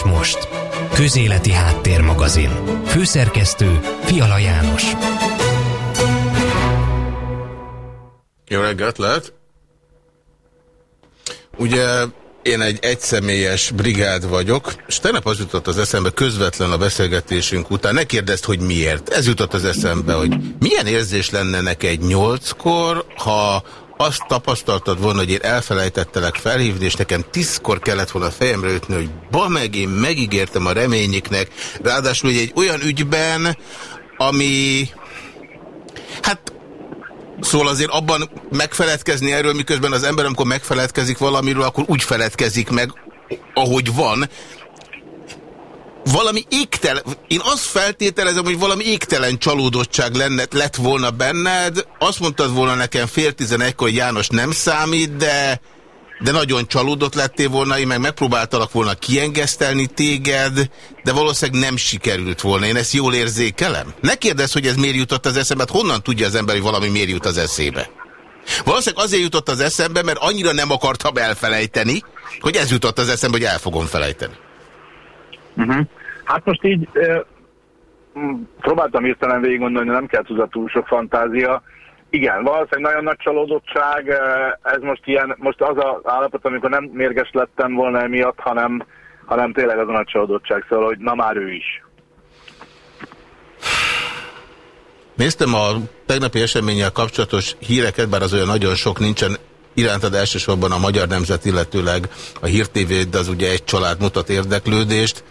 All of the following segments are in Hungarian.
és most. Közéleti Háttérmagazin. Főszerkesztő Fiala János. Jó reggelt, lehet? Ugye én egy egyszemélyes brigád vagyok, és tegnap az jutott az eszembe közvetlen a beszélgetésünk után. Ne kérdezd, hogy miért. Ez jutott az eszembe, hogy milyen érzés lenne neked nyolckor, ha azt tapasztaltad volna, hogy én elfelejtettelek felhívni, és nekem tízkor kellett volna fejemre ütni, hogy ba meg én megígértem a reményiknek, ráadásul egy olyan ügyben, ami hát Szóval azért abban megfeledkezni erről, miközben az ember, amikor megfeledkezik valamiről, akkor úgy feledkezik meg, ahogy van. Valami égtelen, én azt feltételezem, hogy valami égtelen csalódottság lenne, lett volna benned. Azt mondtad volna nekem fél tizenegykor, hogy János nem számít, de de nagyon csalódott lettél volna, én meg megpróbáltalak volna kiengesztelni téged, de valószínűleg nem sikerült volna. Én ezt jól érzékelem? Ne kérdezz, hogy ez miért jutott az eszembe, hát honnan tudja az ember, hogy valami miért jut az eszébe? Valószínűleg azért jutott az eszembe, mert annyira nem akartam elfelejteni, hogy ez jutott az eszembe, hogy el fogom felejteni. Uh -huh. Hát most így uh, próbáltam hirtelen végig gondolni, nem kell túl sok fantázia. Igen, valószínűleg nagyon nagy csalódottság, ez most ilyen, most az az állapot, amikor nem mérges lettem volna emiatt, hanem, hanem tényleg az a nagy csalódottság, szóval, hogy na már ő is. Néztem a tegnapi eseménnyel kapcsolatos híreket, bár az olyan nagyon sok nincsen, irántad elsősorban a Magyar Nemzet, illetőleg a Hír TV, de az ugye egy család mutat érdeklődést.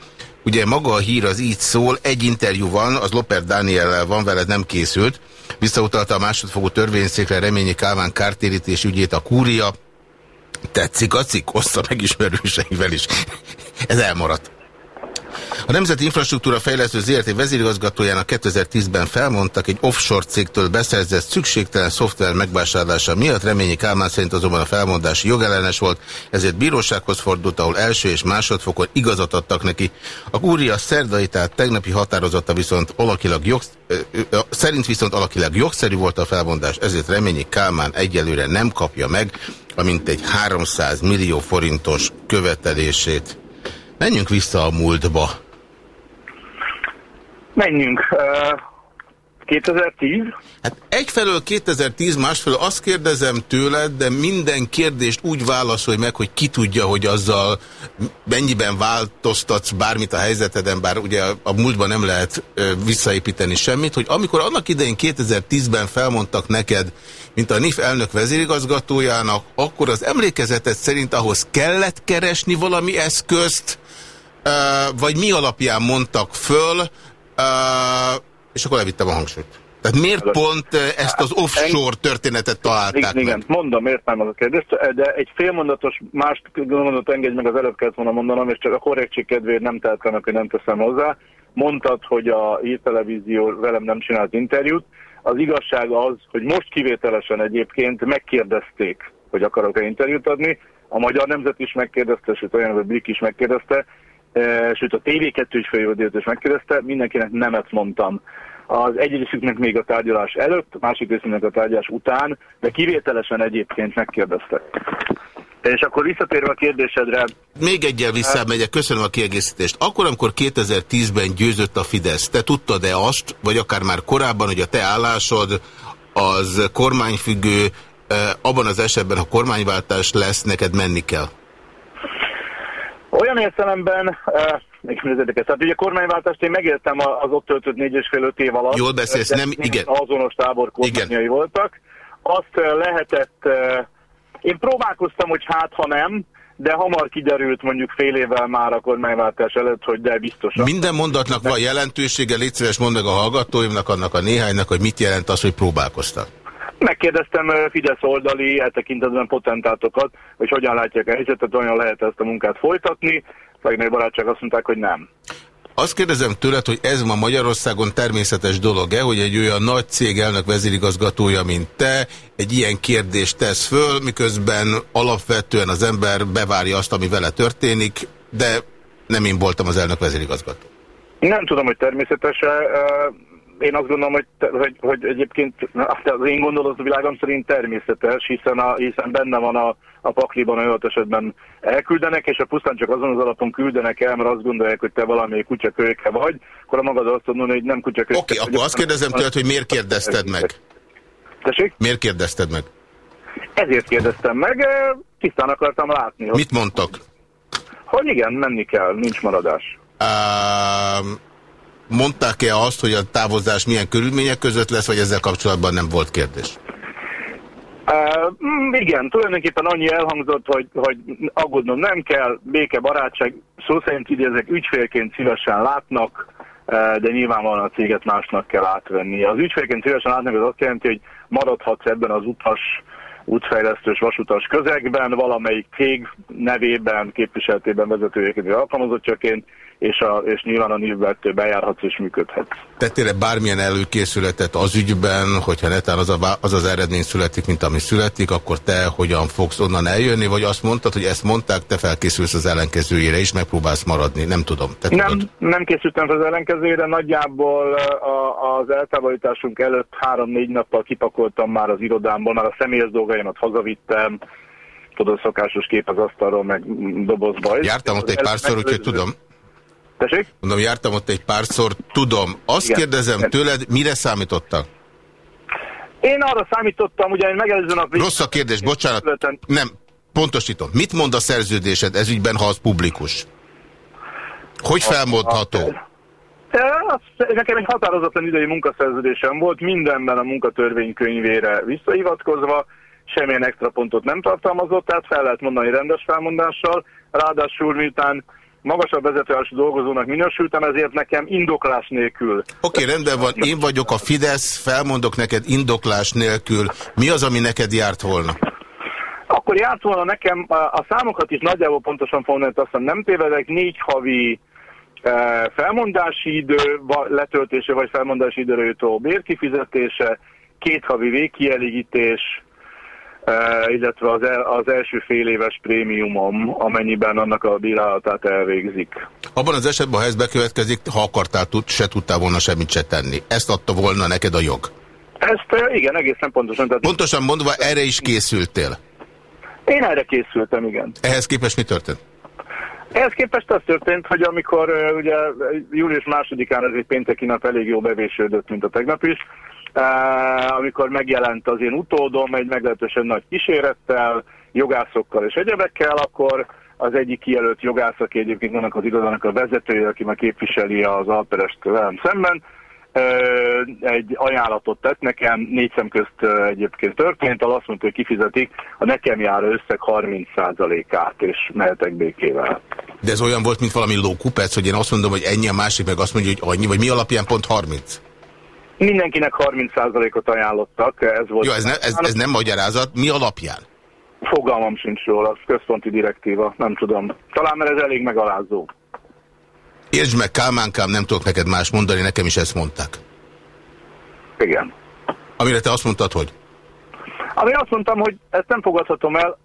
Ugye maga a hír az így szól, egy interjú van, az Loper Dániellel van, veled nem készült, Visszautalta a másodfogó törvényszékre Reményi Kálmán kártérítés ügyét a kúria. Tetszik a cikk? Ossza megismerőseivel is. Ez elmaradt. A Nemzeti Infrastruktúra Fejlesztő ZRT vezérigazgatójának 2010-ben felmondtak egy offshore cégtől beszerzett szükségtelen szoftver megvásárlása miatt. Reményi Kálmán szerint azonban a felmondási jogellenes volt, ezért bírósághoz fordult, ahol első és másodfokon igazat adtak neki. A kúria szerdai, tehát tegnapi határozata viszont alakilag jog, szerint viszont alakilag jogszerű volt a felmondás, ezért Reményi Kálmán egyelőre nem kapja meg a mintegy 300 millió forintos követelését. Menjünk vissza a múltba. Menjünk. Uh, 2010? Hát egyfelől 2010, másfelől azt kérdezem tőled, de minden kérdést úgy válaszolj meg, hogy ki tudja, hogy azzal mennyiben változtatsz bármit a helyzeteden, bár ugye a múltban nem lehet visszaépíteni semmit, hogy amikor annak idején 2010-ben felmondtak neked, mint a NIF elnök vezérigazgatójának, akkor az emlékezetet szerint ahhoz kellett keresni valami eszközt, vagy mi alapján mondtak föl, és akkor levittem a hangsúlyt. Tehát miért pont ezt az offshore történetet találták igen, meg? mondom, értem az a kérdést, de egy félmondatos, más mondatot engedj meg az előbb kellett volna mondanom, és csak a korrektség kedvéért nem meg, hogy nem teszem hozzá. Mondtad, hogy a hírtelevízió velem nem csinált interjút. Az igazság az, hogy most kivételesen egyébként megkérdezték, hogy akarok-e interjút adni. A Magyar Nemzet is megkérdezte, sőt olyan, hogy Blik is megkérdezte, sőt a TV2 is főjódélet is megkérdezte, mindenkinek nemet mondtam. Az egy részüknek még a tárgyalás előtt, másik részüknek a tárgyalás után, de kivételesen egyébként megkérdezte. És akkor visszatérve a kérdésedre... Még egyel visszamegyek, köszönöm a kiegészítést. Akkor, amikor 2010-ben győzött a Fidesz, te tudtad-e azt, vagy akár már korábban, hogy a te állásod az kormányfüggő, abban az esetben, ha kormányváltás lesz, neked menni kell? Olyan értelemben, uh, tehát ugye a kormányváltást én megéltem az ott töltött négy és fél öt év alatt. Jól beszélsz, nem, igen. Azonos tábor kormányai voltak. Azt uh, lehetett, uh, én próbálkoztam, hogy hát ha nem, de hamar kiderült mondjuk fél évvel már a kormányváltás előtt, hogy de biztosan. Minden mondatnak van jelentősége, légy szíves mondd meg a hallgatóimnak, annak a néhánynak, hogy mit jelent az, hogy próbálkoztak. Megkérdeztem Fidesz oldali eltekintetben potentátokat, hogy hogyan látják a helyzetet, hogyan lehet ezt a munkát folytatni. Legnagyobb barátság azt mondták, hogy nem. Azt kérdezem tőled, hogy ez ma Magyarországon természetes dolog-e, hogy egy olyan nagy cég elnök vezérigazgatója, mint te, egy ilyen kérdést tesz föl, miközben alapvetően az ember bevárja azt, ami vele történik, de nem én voltam az elnök vezérigazgató. Nem tudom, hogy természetes -e én azt gondolom, hogy, hogy, hogy egyébként az én gondolatom világom szerint természetes, hiszen, a, hiszen benne van a, a pakliban, ott esetben elküldenek, és a pusztán csak azon az alapon küldenek el, mert azt gondolják, hogy te valami kutyakőke vagy, akkor a magad azt mondod, hogy nem kutyakőke. Oké, okay, akkor azt kérdezem tőled, hogy miért kérdezted meg? Tessék? Miért kérdezted meg? Ezért kérdeztem meg, tisztán akartam látni. Mit mondtak? Hogy igen, menni kell, nincs maradás. Uh, Mondták-e azt, hogy a távozás milyen körülmények között lesz, vagy ezzel kapcsolatban nem volt kérdés? Uh, igen, tulajdonképpen annyi elhangzott, hogy, hogy aggódnom nem kell, béke, barátság, szó szerint idézek, ügyfélként szívesen látnak, de nyilvánvalóan a céget másnak kell átvenni. Az ügyfélként szívesen látnak az azt jelenti, hogy maradhatsz ebben az utas útfejlesztős vasutas közegben, valamelyik cég nevében, képviseltében vezetőjeként, alkalmazottjaként, és, a, és nyilván a névvel bejárhatsz és működhetsz. Tettél-e bármilyen előkészületet az ügyben, hogyha netán az, a, az az eredmény születik, mint ami születik, akkor te hogyan fogsz onnan eljönni, vagy azt mondtad, hogy ezt mondták, te felkészülsz az ellenkezőjére is, megpróbálsz maradni, nem tudom. Te nem, tudod? nem készültem az ellenkezőjére, nagyjából a, az eltávolításunk előtt három-négy nappal kipakoltam már az irodámból, már a személyes dolgaimat hazavittem, tudod, szokásos kép az asztalról, meg dobozba. Jártam ott egy párszor, úgyhogy tudom. Tessék? Mondom, jártam ott egy párszor, tudom. Azt Igen. kérdezem Igen. tőled, mire számítottak? Én arra számítottam, ugye megelőző nap... Rossz a kérdés, bocsánat. Születen. Nem, pontosítom. Mit mond a szerződésed ezügyben, ha az publikus? Hogy felmondható? Nekem egy határozatlan idei munkaszerződésem volt, mindenben a munkatörvénykönyvére visszahivatkozva, semmilyen extra pontot nem tartalmazott, tehát fel lehet mondani rendes felmondással. Ráadásul miután magasabb vezetőállású dolgozónak minősültem, ezért nekem indoklás nélkül. Oké, okay, rendben van, én vagyok a Fidesz, felmondok neked indoklás nélkül. Mi az, ami neked járt volna? Akkor járt volna nekem, a számokat is nagyjából pontosan fogom, azt hiszem nem tévedek, négy havi e, felmondási idő letöltése, vagy felmondási időre jutó bérkifizetése, két havi végkielégítés, illetve az, el, az első fél éves prémiumom, amennyiben annak a bírálatát elvégzik. Abban az esetben, ha ez bekövetkezik, ha akartál, tud, se tudtál volna semmit se tenni. Ezt adta volna neked a jog? Ezt igen, egészen pontosan. Tehát pontosan mondva, erre is készültél? Én erre készültem, igen. Ehhez képest mi történt? Ehhez képest az történt, hogy amikor uh, ugye július másodikán ez egy pénteki nap elég jó bevésődött, mint a tegnap is, amikor megjelent az én utódom egy meglehetősen nagy kísérettel, jogászokkal és egyebekkel, akkor az egyik kijelölt jogász, aki egyébként annak az irodának a vezetője, aki már képviseli az Alperest velem szemben, egy ajánlatot tett nekem, négy szem közt egyébként történt, azt mondta, hogy kifizetik a nekem jár összeg 30%-át, és mehetek békével. De ez olyan volt, mint valami lókupec, hogy én azt mondom, hogy ennyi, a másik meg azt mondja, hogy annyi, vagy mi alapján pont 30? Mindenkinek 30%-ot ajánlottak. Ez, volt Jó, ez, ne, ez, ez nem magyarázat. Mi alapján? Fogalmam sincs róla, az központi direktíva, nem tudom. Talán mert ez elég megalázó. Értsd meg, Kálmánkám, nem tudok neked más mondani, nekem is ezt mondták. Igen. Amire te azt mondtad, hogy? Ami azt mondtam, hogy ezt nem fogadhatom el,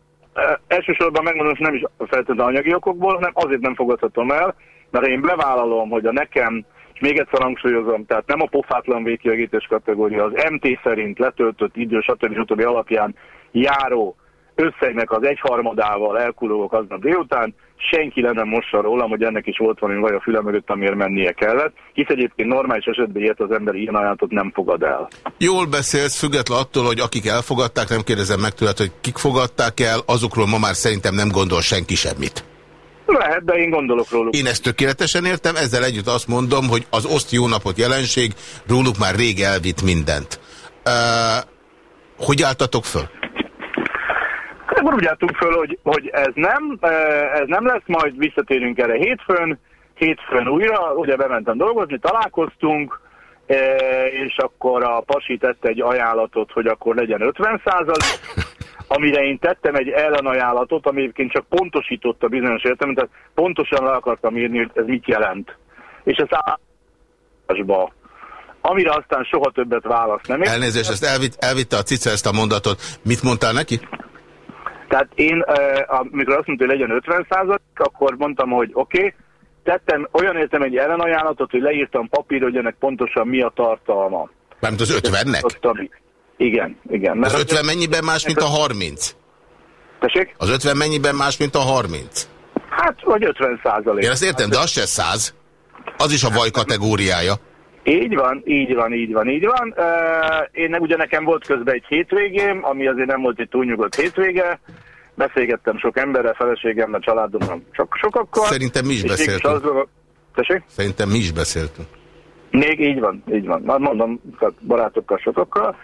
elsősorban megmondom, hogy nem is feltétlenül anyagi okokból, hanem azért nem fogadhatom el, mert én bevállalom, hogy a nekem és még egyszer hangsúlyozom, tehát nem a pofátlan végkiegítés kategória, az MT szerint letöltött idő, stb. stb. alapján járó összegnek az egyharmadával elkulogok aznap délután, senki le nem mossa rólam, hogy ennek is volt valami vaj a füle mögött, amiért mennie kellett, hisz egyébként normális esetben ilyet az ember ilyen ajánlatot nem fogad el. Jól beszélsz, független attól, hogy akik elfogadták, nem kérdezem meg tőled, hogy kik fogadták el, azokról ma már szerintem nem gondol senki semmit. Lehet, de én gondolok róluk. Én ezt tökéletesen értem, ezzel együtt azt mondom, hogy az oszt jó napot jelenség róluk már rég elvitt mindent. Uh, hogy álltatok föl? Hát akkor úgy álltunk föl, hogy, hogy ez nem, ez nem lesz, majd visszatérünk erre hétfőn, hétfőn újra, ugye bementem dolgozni, találkoztunk, és akkor a pasi tette egy ajánlatot, hogy akkor legyen 50 amire én tettem egy ellenajánlatot, ami egyébként csak pontosította bizonyos értelmet, tehát pontosan le akartam írni, hogy ez mit jelent. És ez állásba amire aztán soha többet válasz nem Elnézést, ezt elvitt, elvitte a cica ezt a mondatot. Mit mondtál neki? Tehát én, amikor azt mondta, hogy legyen 50 akkor mondtam, hogy oké, okay, tettem, olyan értem egy ellenajánlatot, hogy leírtam papírra, hogy ennek pontosan mi a tartalma. Mármint az 50-nek? Igen, igen. Mert az 50 mennyiben más, mint a 30? Tessék? Az 50 mennyiben más, mint a 30? Hát, vagy 50 százalék. Én ezt értem, de az se 100. Az is a vaj kategóriája. Így van, így van, így van, így van. Én ugye nekem volt közben egy hétvégém, ami azért nem volt egy túlnyugodt hétvége. Beszélgettem sok emberrel, feleségemmel, családommal, sok, sokakkal. Szerintem mi is beszéltünk. Az... Tessék? Szerintem mi is beszéltünk. Még így van, így van. Már mondom, barátokkal, sokakkal.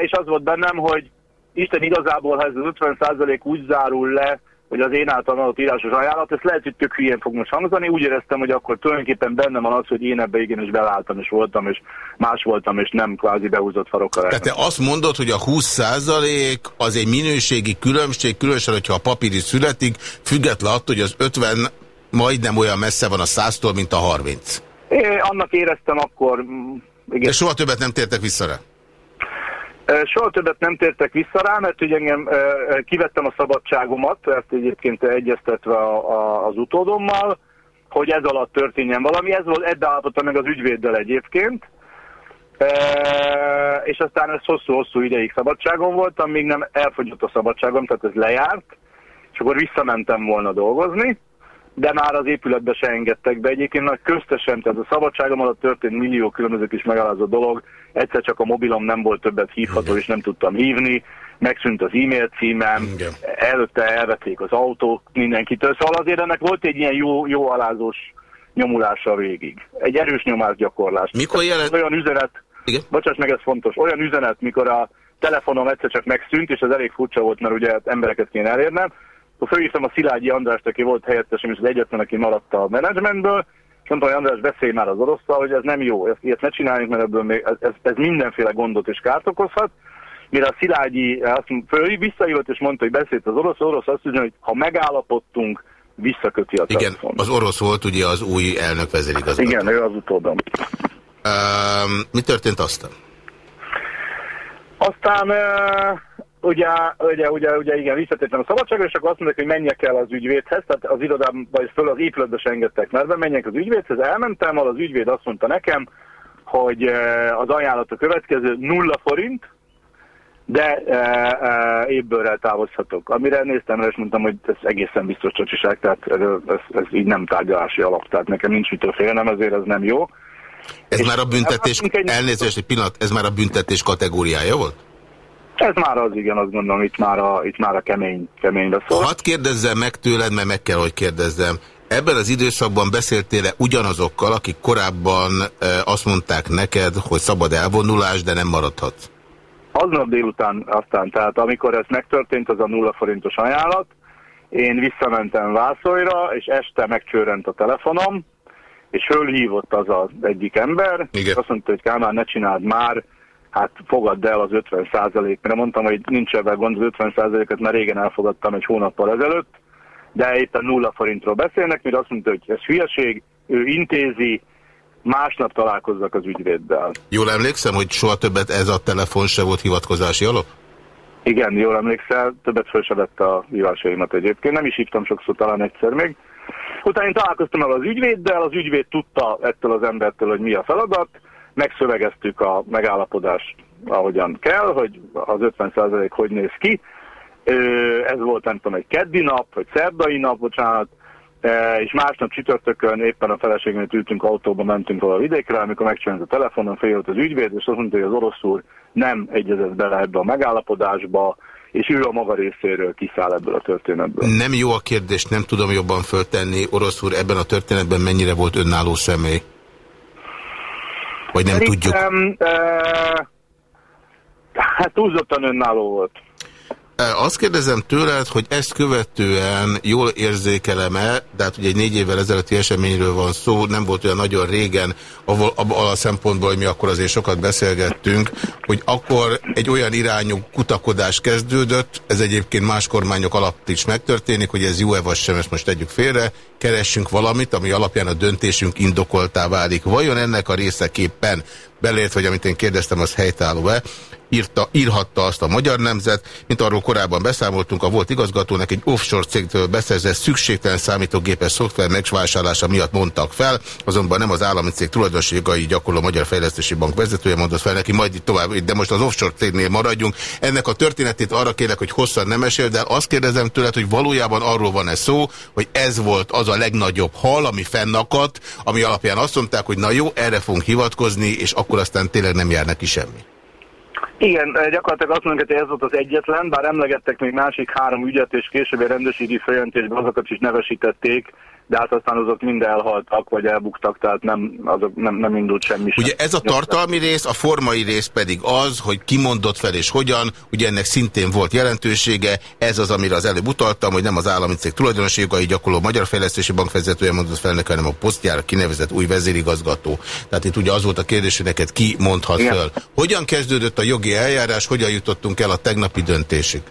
És az volt bennem, hogy Isten igazából, ha ez az 50% úgy zárul le, hogy az én által adott írásos ajánlat, ezt lehet, hogy tök hülyén fog most hangzani, úgy éreztem, hogy akkor tulajdonképpen benne van az, hogy én ebbe igenis belálltam, és voltam, és más voltam, és nem kvázi behúzott farokkal. Tehát te azt mondod, hogy a 20% az egy minőségi különbség, különösen, hogyha a papíri születik, független attól, hogy az 50 majdnem olyan messze van a 100-tól, mint a 30. Én annak éreztem akkor... Mm, igen. De soha többet nem tértek vissza rá? Soha többet nem tértek vissza rá, mert ugye engem kivettem a szabadságomat, ezt egyébként egyeztetve a, a, az utódommal, hogy ez alatt történjen valami. Ez volt, ebbe állapodtam meg az ügyvéddel egyébként, e, és aztán ez hosszú-hosszú ideig szabadságon voltam, még nem elfogyott a szabadságom, tehát ez lejárt, és akkor visszamentem volna dolgozni de már az épületbe se engedtek be. Egyébként nagy köztesen, tehát a szabadságom alatt történt millió különböző kis megalázó dolog. Egyszer csak a mobilom nem volt többet hívható, Igen. és nem tudtam hívni. Megszűnt az e-mail címem, Igen. előtte elvették az autót mindenkitől. Szóval azért ennek volt egy ilyen jó, jó alázós nyomulása végig. Egy erős nyomásgyakorlás. Mikor jelent? Olyan üzenet, Igen? bocsáss meg, ez fontos, olyan üzenet, mikor a telefonom egyszer csak megszűnt, és ez elég furcsa volt, mert ugye embereket kéne elérnem, akkor felhívtam a Szilágyi Andrást, aki volt helyettesem, és az egyetlen, aki maradt a menedzsmentből, és mondtam, hogy András, beszélj már az orosztal, hogy ez nem jó, ezt, ilyet ne csináljunk, mert ebből még, ez, ez, mindenféle gondot és kárt okozhat. Mire a Szilágyi azt föl, visszajött és mondta, hogy beszélt az orosz, az orosz azt mondja, hogy ha megállapodtunk, visszaköti a Igen, telefon. az orosz volt ugye az új elnök vezérigazgató. Igen, ő az utódom. Um, mi történt aztán? Aztán uh, ugye, ugye, ugye, ugye igen, visszatértem a szabadságra, és akkor azt mondják, hogy menjek el az ügyvédhez, tehát az irodában, vagy föl az épületbe se engedtek mert menjek az ügyvédhez, elmentem, az ügyvéd azt mondta nekem, hogy eh, az ajánlat a következő nulla forint, de e, e, évbőrrel távozhatok. Amire néztem és mondtam, hogy ez egészen biztos csacsiság, tehát ez, ez, ez így nem tárgyalási alap, tehát nekem nincs mitől félnem, ezért ez nem jó. Ez és már a büntetés, elnézést egy pillanat, ez már a büntetés kategóriája volt? Ez már az, igen, azt gondolom, itt már a, itt már a kemény, kemény beszól. Hadd kérdezzem meg tőled, mert meg kell, hogy kérdezzem. Ebben az időszakban beszéltél-e ugyanazokkal, akik korábban e, azt mondták neked, hogy szabad elvonulás, de nem maradhat? Aznap délután aztán, tehát amikor ez megtörtént, az a nulla forintos ajánlat, én visszamentem Vászolyra, és este megcsőrent a telefonom, és fölhívott az az egyik ember, Igen. azt mondta, hogy Kálmán, ne csináld már, hát fogadd el az 50 százalék. Mert mondtam, hogy nincs ebben gond, az 50 százalékot már régen elfogadtam egy hónappal ezelőtt, de éppen nulla forintról beszélnek, mire azt mondta, hogy ez hülyeség, ő intézi, másnap találkozzak az ügyvéddel. Jól emlékszem, hogy soha többet ez a telefon se volt hivatkozási alap? Igen, jól emlékszel, többet föl se vett a hívásaimat egyébként, nem is hívtam sokszor, talán egyszer még. Utána én találkoztam el az ügyvéddel, az ügyvéd tudta ettől az embertől, hogy mi a feladat, megszövegeztük a megállapodást ahogyan kell, hogy az 50% hogy néz ki. Ez volt nem tudom, egy keddi nap, vagy szerdai nap, bocsánat, és másnap csütörtökön éppen a feleségnél ültünk autóba, mentünk valahol vidékre, amikor megcsinált a telefonon, féljött az ügyvéd, és azt mondta, hogy az orosz úr nem egyezett bele ebbe a megállapodásba, és ő a maga részéről kiszáll ebből a történetből. Nem jó a kérdés, nem tudom jobban föltenni. Orosz úr ebben a történetben mennyire volt önálló személy? Vagy nem Szerintem, tudjuk? Uh, hát túlzottan önálló volt. Azt kérdezem tőled, hogy ezt követően jól érzékelem-e, de hát ugye egy négy évvel ezelőtti eseményről van szó, nem volt olyan nagyon régen, ahol, abban a szempontból, hogy mi akkor azért sokat beszélgettünk, hogy akkor egy olyan irányú kutakodás kezdődött, ez egyébként más kormányok alatt is megtörténik, hogy ez jó-e vagy sem, ezt most tegyük félre, keressünk valamit, ami alapján a döntésünk indokoltá válik. Vajon ennek a részeképpen, belért, vagy amit én kérdeztem, az helytálló-e, írhatta azt a magyar nemzet, mint arról korábban beszámoltunk, a volt igazgatónak egy offshore cégtől beszerzett szükségtelen számítógépes szoftver megvásárlása miatt mondtak fel, azonban nem az állami cég tulajdonosi jogai gyakorló Magyar Fejlesztési Bank vezetője mondott fel neki, majd itt tovább, de most az offshore cégnél maradjunk. Ennek a történetét arra kérlek, hogy hosszan nem mesél, de azt kérdezem tőled, hogy valójában arról van ez szó, hogy ez volt az a legnagyobb hal, ami fennakadt, ami alapján azt mondták, hogy na jó, erre fogunk hivatkozni, és akkor aztán tényleg nem jár neki semmi. Igen, gyakorlatilag azt mondjuk, hogy ez volt az egyetlen, bár emlegettek még másik három ügyet, és később egy rendőrségi följelentésben azokat is nevesítették, de hát aztán azok mind elhaltak, vagy elbuktak, tehát nem, azok nem, nem indult semmi sem. Ugye ez a tartalmi rész, a formai rész pedig az, hogy kimondott fel és hogyan, ugye ennek szintén volt jelentősége, ez az, amire az előbb utaltam, hogy nem az állami cég tulajdonosi jogai gyakorló Magyar Fejlesztési Bank vezetője mondott fel neki, hanem a posztjára kinevezett új vezérigazgató. Tehát itt ugye az volt a kérdés, hogy neked ki mondhat Igen. föl. Hogyan kezdődött a jogi eljárás, hogyan jutottunk el a tegnapi döntésig?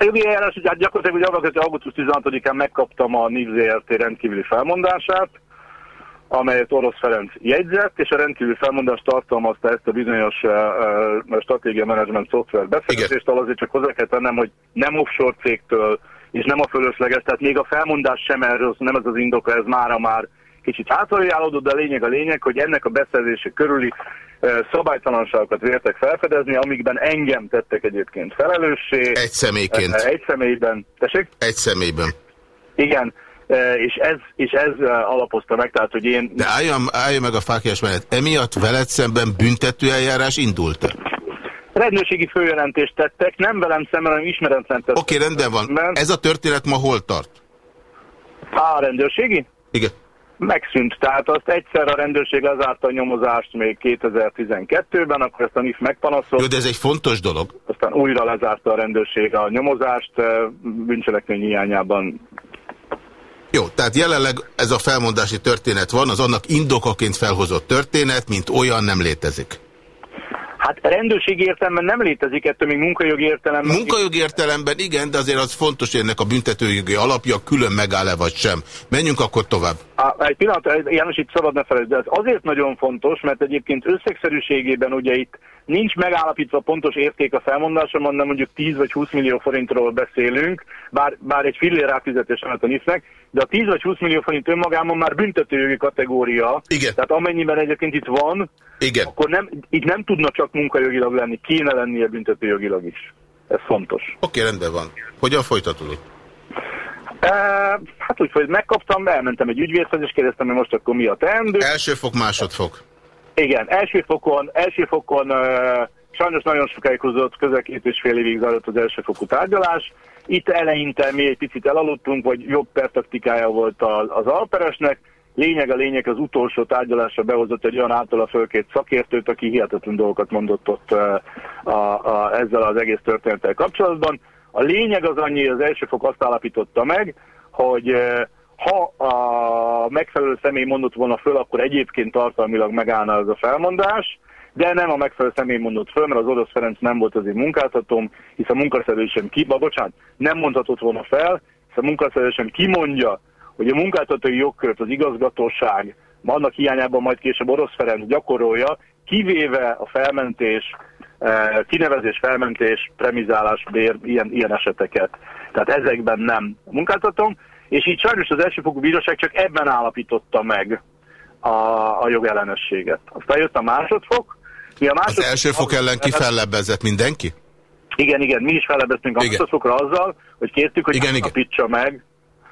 A jogi eljárás, hogy hát gyakorlatilag hogy augusztus 16-án megkaptam a NIV ZRT rendkívüli felmondását, amelyet Orosz Ferenc jegyzett, és a rendkívüli felmondás tartalmazta ezt a bizonyos uh, uh, stratégia management szoftver beszerzést, azért csak hozzá kell tennem, hogy nem offshore cégtől, és nem a fölösleges, tehát még a felmondás sem erről, nem ez az indoka, ez mára már kicsit hátraljálódott, de a lényeg a lényeg, hogy ennek a beszerzése körüli szabálytalanságokat vértek felfedezni, amikben engem tettek egyébként felelőssé. Egy személyként. Egy személyben. Tessék? Egy személyben. Igen. És ez, és ez alapozta meg, tehát, hogy én... De álljon, álljon meg a fákjás menet. Emiatt veled szemben büntetőeljárás indult -e? Rendőrségi főjelentést tettek, nem velem szemben, hanem ismeretlen tettek. Oké, okay, rendben van. Ez a történet ma hol tart? A rendőrségi? Igen megszűnt. Tehát azt egyszer a rendőrség lezárta a nyomozást még 2012-ben, akkor ezt a NIF megpanaszolt. Jó, de ez egy fontos dolog. Aztán újra lezárta a rendőrség a nyomozást, bűncselekmény hiányában. Jó, tehát jelenleg ez a felmondási történet van, az annak indokaként felhozott történet, mint olyan nem létezik. Hát rendőrségi értelemben nem létezik, ettől még munkajogi értelemben... Munkajogi értelemben igen, de azért az fontos, hogy ennek a büntetőjogi alapja külön megáll-e vagy sem. Menjünk akkor tovább. A, egy pillanat, János, itt szabad ne felejtsd, de ez azért nagyon fontos, mert egyébként összegszerűségében ugye itt nincs megállapítva pontos érték a felmondásomon, nem mondjuk 10 vagy 20 millió forintról beszélünk, bár, bár egy fillér ráfizetés a NIF-nek, de a 10 vagy 20 millió forint önmagában már büntetőjogi kategória. Igen. Tehát amennyiben egyébként itt van, Igen. akkor nem, itt nem tudna csak munkajogilag lenni, kéne lennie büntetőjogilag is. Ez fontos. Oké, rendben van. Hogyan folytatódik? E, hát úgy, hogy megkaptam, elmentem egy ügyvédhez, és kérdeztem, hogy most akkor mi a teendő. Első fok, másodfok. Igen, első fokon, első fokon sajnos nagyon sokáig hozott, közel két és fél évig zajlott az elsőfokú tárgyalás. Itt eleinte mi egy picit elaludtunk, vagy jobb pertaktikája volt az alperesnek. Lényeg a lényeg, az utolsó tárgyalásra behozott egy olyan általa fölkét szakértőt, aki hihetetlen dolgokat mondott ott a, a, a, ezzel az egész történettel kapcsolatban. A lényeg az annyi, az első fok azt állapította meg, hogy ha a megfelelő személy mondott volna föl, akkor egyébként tartalmilag megállna ez a felmondás, de nem a megfelelő személy mondott föl, mert az Orosz Ferenc nem volt az én munkáltatóm, hisz a munkaszerződésem ki, bocsánat, nem mondhatott volna fel, hisz a munkaszerződésem kimondja, hogy a munkáltatói jogkört az igazgatóság, annak hiányában majd később Orosz Ferenc gyakorolja, kivéve a felmentés, eh, kinevezés, felmentés, premizálás, bér, ilyen, ilyen eseteket. Tehát ezekben nem munkáltatom, és így sajnos az elsőfokú bíróság csak ebben állapította meg a, a jogellenességet. Aztán jött a másodfok. Mi a másodfok az első fok ellen ki fellebbezett mindenki? Igen, igen, mi is fellebbeztünk a másodfokra azzal, hogy kértük, hogy igen, igen. meg,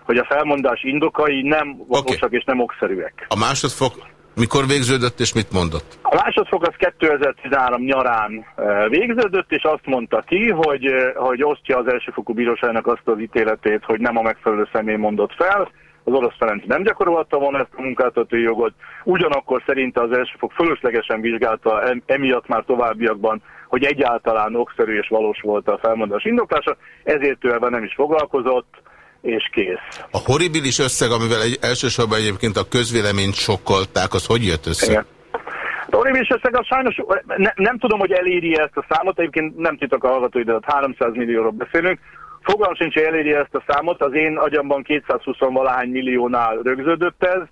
hogy a felmondás indokai nem valósak okay. és nem okszerűek. A másodfok mikor végződött, és mit mondott? A másodfok az 2013 nyarán eh, végződött, és azt mondta ki, hogy, eh, hogy osztja az elsőfokú bíróságnak azt az ítéletét, hogy nem a megfelelő személy mondott fel, az orosz Ferenc nem gyakorolta volna ezt a munkáltatói jogot, ugyanakkor szerinte az elsőfok fölöslegesen vizsgálta emiatt már továbbiakban, hogy egyáltalán okszerű és valós volt a felmondás indoklása, ezért ő ebben nem is foglalkozott, és kész. A horribilis összeg, amivel egy, elsősorban egyébként a közvéleményt sokkolták, az hogy jött össze? Igen. A horribilis összeg az sajnos, ne, nem tudom, hogy eléri ezt a számot, egyébként nem titok a hallgatói, de 300 millióról beszélünk. Fogalmam sincs, hogy eléri ezt a számot, az én agyamban 220 valahány milliónál rögződött ez,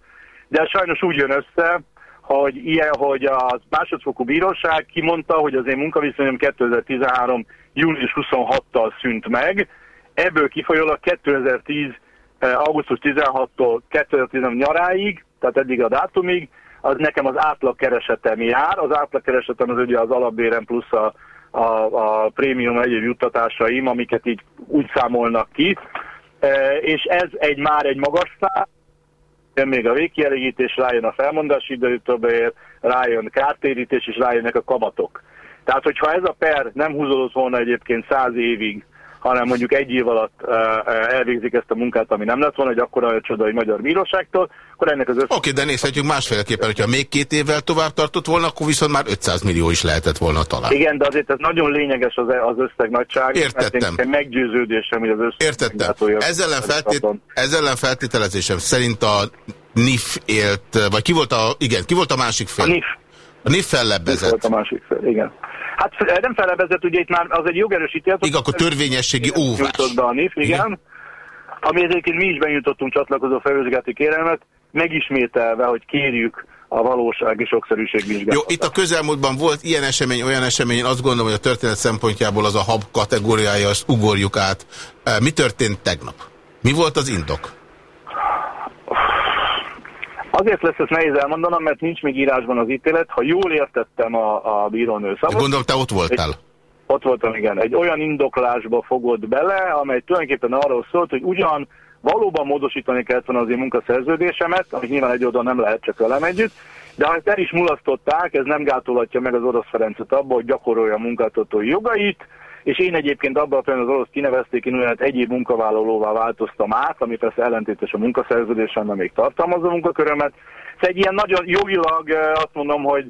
de sajnos úgy jön össze, hogy, ilyen, hogy a másodfokú bíróság kimondta, hogy az én munkaviszonyom 2013. június 26-tal szűnt meg, ebből kifolyólag 2010. augusztus 16-tól 2013 nyaráig, tehát eddig a dátumig, az nekem az átlagkeresetem jár. Az átlagkeresetem az ugye az alapbérem plusz a, a, a prémium egyéb juttatásaim, amiket így úgy számolnak ki. E, és ez egy már egy magas szám, jön még a végkielégítés, rájön a felmondási idő többéért, rájön kártérítés, és rájönnek a kamatok. Tehát, hogyha ez a per nem húzódott volna egyébként száz évig hanem mondjuk egy év alatt elvégzik ezt a munkát, ami nem lett volna, hogy akkor a csodai magyar bíróságtól, akkor ennek az összes... Oké, de nézhetjük másféleképpen, hogyha még két évvel tovább tartott volna, akkor viszont már 500 millió is lehetett volna talán. Igen, de azért ez nagyon lényeges az, az összeg nagyság. Értettem. Mert meggyőződésem, hogy az összeg... Értettem. Ez ellen, feltét, ez ellen feltételezésem szerint a NIF élt, vagy ki volt a, igen, ki volt a másik fél? A NIF. A NIF fellebbezett. NIF volt a másik fél, igen. Hát nem felebezett, ugye itt már az egy jogerős ítélet. Igen, akkor törvényességi óvás. Be a NIF, igen. igen. Ami egyébként mi is benyújtottunk csatlakozó felvizsgálati kérelmet, megismételve, hogy kérjük a valóság és okszerűség vizsgálatát. Jó, itt a közelmúltban volt ilyen esemény, olyan esemény, én azt gondolom, hogy a történet szempontjából az a hab kategóriája, azt ugorjuk át. Mi történt tegnap? Mi volt az indok? Azért lesz ezt nehéz elmondanom, mert nincs még írásban az ítélet. Ha jól értettem a, a bírónő szavát... Gondolom, te ott voltál. Egy, ott voltam, igen. Egy olyan indoklásba fogott bele, amely tulajdonképpen arról szólt, hogy ugyan valóban módosítani kellett volna az én munkaszerződésemet, amit nyilván egy oldal nem lehet csak velem együtt, de ha ezt el is mulasztották, ez nem gátolhatja meg az orosz Ferencet abba, hogy gyakorolja a munkáltatói jogait, és én egyébként abban a az orosz kinevezték, én olyan egyéb munkavállalóvá változtam át, ami persze ellentétes a munkaszerződésen, de még tartalmazza a munkakörömet. Szóval egy ilyen nagyon jogilag azt mondom, hogy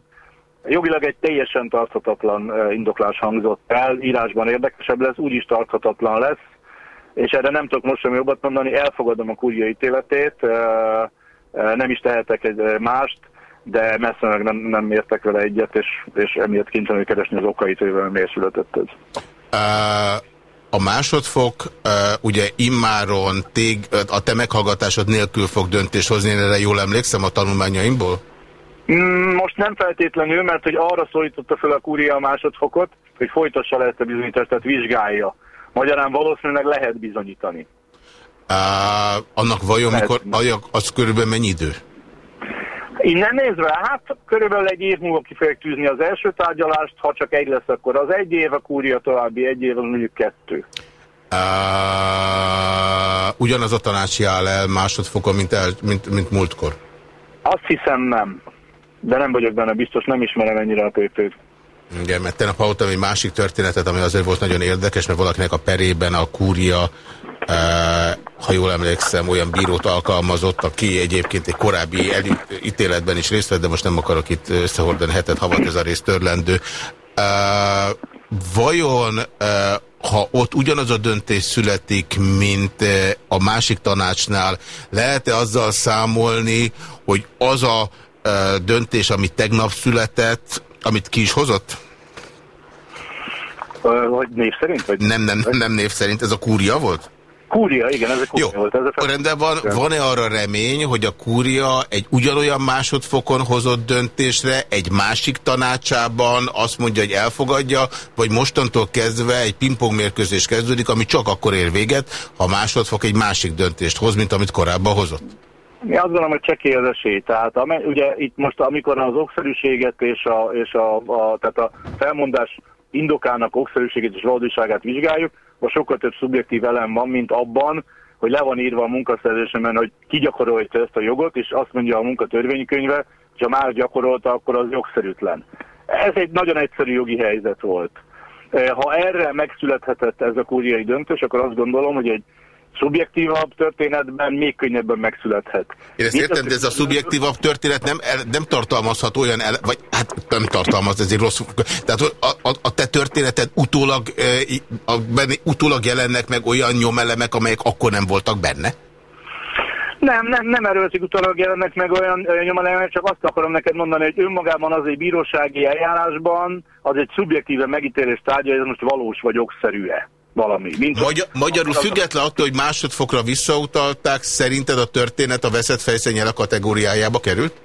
jogilag egy teljesen tarthatatlan indoklás hangzott el, írásban érdekesebb lesz, úgyis tarthatatlan lesz, és erre nem tudok most sem jobbat mondani, elfogadom a kúria ítéletét, nem is tehetek egy mást, de messze meg nem, nem értek vele egyet, és, és emiatt kénytelen keresni az okait, hogy miért született ez. A másodfok ugye immáron tég, a te meghallgatásod nélkül fog döntést hozni, én erre jól emlékszem a tanulmányaimból? Mm, most nem feltétlenül, mert hogy arra szólította fel a kúria a másodfokot, hogy folytassa le ezt a bizonyítást, tehát vizsgálja. Magyarán valószínűleg lehet bizonyítani. Uh, annak vajon mikor, az körülbelül mennyi idő? Innen nézve, hát körülbelül egy év múlva ki fogják tűzni az első tárgyalást, ha csak egy lesz, akkor az egy év, a kúria további egy év, az mondjuk kettő. Uh, ugyanaz a tanácsi áll el másodfokon, mint, el, mint, mint múltkor? Azt hiszem nem, de nem vagyok benne biztos, nem ismerem ennyire a pp igen, mert tegnap hallottam egy másik történetet, ami azért volt nagyon érdekes, mert valakinek a perében a kúria, ha jól emlékszem, olyan bírót alkalmazott, aki egyébként egy korábbi ítéletben is részt vett, de most nem akarok itt összehordani hetet, havat ez a rész törlendő. Vajon ha ott ugyanaz a döntés születik, mint a másik tanácsnál, lehet-e azzal számolni, hogy az a döntés, ami tegnap született, amit ki is hozott? Vagy név szerint? Vagy nem, nem, nem név szerint, ez a kúria volt? Kúria, igen, ez a kúria Jó. volt. Ez a rendben van, van-e arra remény, hogy a kúria egy ugyanolyan másodfokon hozott döntésre, egy másik tanácsában azt mondja, hogy elfogadja, vagy mostantól kezdve egy pingpongmérkőzés kezdődik, ami csak akkor ér véget, ha másodfok egy másik döntést hoz, mint amit korábban hozott? Mi azt gondolom, hogy csekély az esély. Tehát ugye itt most, amikor az okszerűséget és a, és a, a, tehát a felmondás indokának okszerűségét és valódiságát vizsgáljuk, most sokkal több szubjektív elem van, mint abban, hogy le van írva a munkaszerzésemen, hogy ki gyakorolja ezt a jogot, és azt mondja a munkatörvénykönyve, hogy ha más gyakorolta, akkor az jogszerűtlen. Ez egy nagyon egyszerű jogi helyzet volt. Ha erre megszülethetett ez a kúriai döntés, akkor azt gondolom, hogy egy szubjektívabb történetben még könnyebben megszülethet. Én ezt értem, de ez a szubjektívabb történet nem, nem tartalmazhat olyan, el, vagy hát nem tartalmaz, ez egy rossz... Tehát a, a, a te történeted utólag, a, benne, utólag jelennek meg olyan nyomelemek, amelyek akkor nem voltak benne? Nem, nem, nem erről utólag jelennek meg olyan nyomelemek, csak azt akarom neked mondani, hogy önmagában az egy bírósági eljárásban az egy szubjektíve megítélés tárgya, hogy ez most valós vagy okszerű-e valami. Mint Magyar, magyarul független attól, hogy másodfokra visszautalták, szerinted a történet a veszett fejszennyel a kategóriájába került?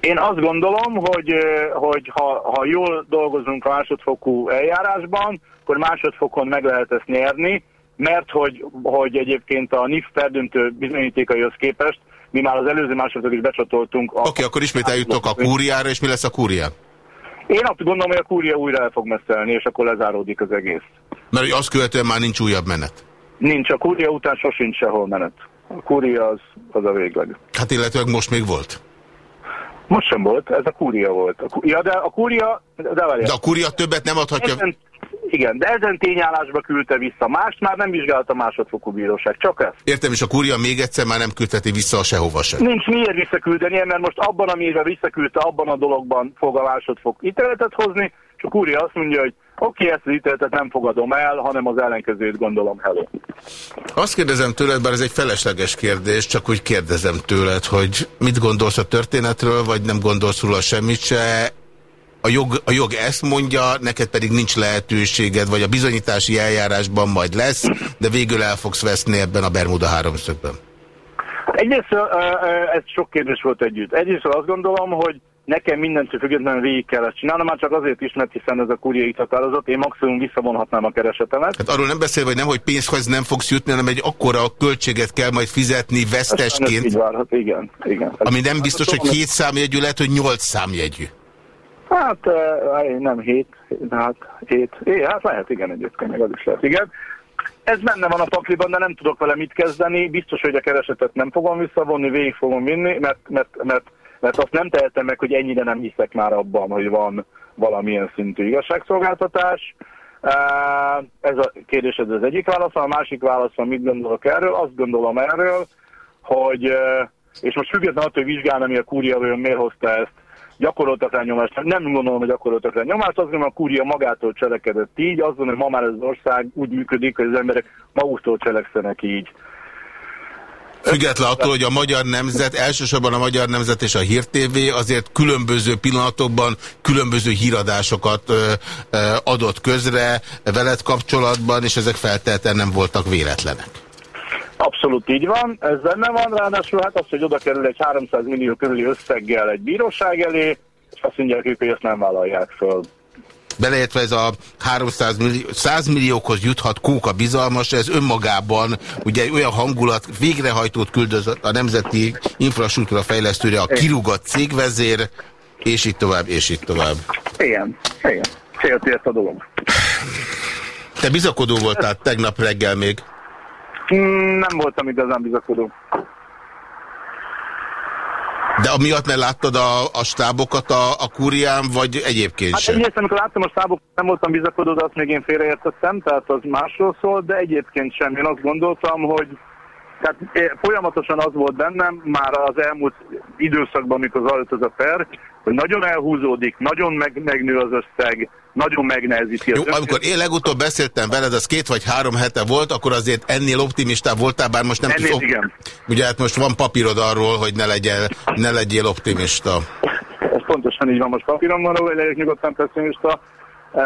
Én azt gondolom, hogy, hogy ha, ha jól dolgozunk a másodfokú eljárásban, akkor másodfokon meg lehet ezt nyerni, mert hogy, hogy egyébként a NIF perdöntő bizonyítékaihoz képest mi már az előző másodfokot is becsatoltunk. Oké, okay, akkor ismét eljutottok a kúriára, és mi lesz a kúria? Én azt gondolom, hogy a kúria újra el fog messzelni, és akkor lezáródik az egész. Mert hogy azt követően már nincs újabb menet. Nincs, a kúria után sosincs sehol menet. A kúria az, az a végleg. Hát illetve most még volt? Most sem volt, ez a kúria volt. A, ja, de a kúria... De, de a kúria többet nem adhatja... Ezen, igen, de ezen tényállásba küldte vissza. Mást már nem vizsgálta a másodfokú bíróság, csak ezt. Értem, és a kúria még egyszer már nem küldheti vissza a sehova sem. Nincs miért visszaküldeni, mert most abban, amiben visszaküldte, abban a dologban fog a másodfok ítéletet hozni, és a kúria azt mondja, hogy oké, okay, ezt az ítéletet nem fogadom el, hanem az ellenkezőt gondolom, hello. Azt kérdezem tőled, bár ez egy felesleges kérdés, csak úgy kérdezem tőled, hogy mit gondolsz a történetről, vagy nem gondolsz róla semmit se, a jog, a jog ezt mondja, neked pedig nincs lehetőséged, vagy a bizonyítási eljárásban majd lesz, de végül el fogsz veszni ebben a Bermuda háromszögben. Egyrészt ez sok kérdés volt együtt. Egyrészt azt gondolom, hogy nekem mindentől függetlenül végig kell ezt csinálnom, már csak azért is, mert hiszen ez a kurjai határozott, én maximum visszavonhatnám a keresetemet. Hát arról nem beszél, hogy nem, hogy pénzhoz nem fogsz jutni, hanem egy akkora költséget kell majd fizetni vesztesként. Így várhat, igen, igen. Ami nem biztos, hát, hogy két számjegyű lehet, hogy nyolc számjegyű. Hát nem hét, hát hét, é, hát lehet, igen, egyébként, meg az is lehet, igen. Ez benne van a pakliban, de nem tudok vele mit kezdeni. Biztos, hogy a keresetet nem fogom visszavonni, végig fogom vinni, mert, mert, mert, mert azt nem tehetem meg, hogy ennyire nem hiszek már abban, hogy van valamilyen szintű igazságszolgáltatás. Ez a kérdés ez az egyik válasz, a másik válasz, mit gondolok erről, azt gondolom erről, hogy, és most függetlenül attól, hogy vizsgálni, mi a kúria, miért hozta ezt, gyakoroltak rá nyomást. Nem gondolom, hogy gyakoroltak rá nyomást, azt gondolom, a kúria magától cselekedett így, azt gondolom, hogy ma már ez az ország úgy működik, hogy az emberek maguktól cselekszenek így. Független attól, hogy a magyar nemzet, elsősorban a magyar nemzet és a Hír TV azért különböző pillanatokban különböző híradásokat adott közre veled kapcsolatban, és ezek feltétlenül nem voltak véletlenek. Abszolút így van, ez benne van, ráadásul hát az, hogy oda kerül egy 300 millió körüli összeggel egy bíróság elé, és azt mondják hogy ezt nem vállalják föl. Beleértve ez a 300 millió, 100 milliókhoz juthat Kóka bizalmas, ez önmagában ugye olyan hangulat, végrehajtót küldözött a Nemzeti Infrastruktúra Fejlesztőre, a kirúgott cégvezér, és így tovább, és így tovább. Igen, igen. Félti ezt a dolog. Te bizakodó voltál tegnap reggel még? Hmm, nem voltam igazán bizakodó. De amiatt, mert láttad a, a stábokat a, a kúrián, vagy egyébként hát sem? Hát egyrészt, amikor láttam a stábokat, nem voltam bizakodó, de azt még én félreértettem, tehát az másról szól, de egyébként sem. Én azt gondoltam, hogy tehát eh, folyamatosan az volt bennem, már az elmúlt időszakban, amikor zajlott ez a per, hogy nagyon elhúzódik, nagyon meg, megnő az összeg, nagyon megnehezíti. Jó, amikor én legutóbb beszéltem veled, az két vagy három hete volt, akkor azért ennél optimistább voltál, bár most nem ennél, tudsz... Igen. Ugye hát most van papírod arról, hogy ne, legyél, ne legyél optimista. Ez pontosan így van, most papírom van, hogy legyek nyugodtan pessimista. Uh,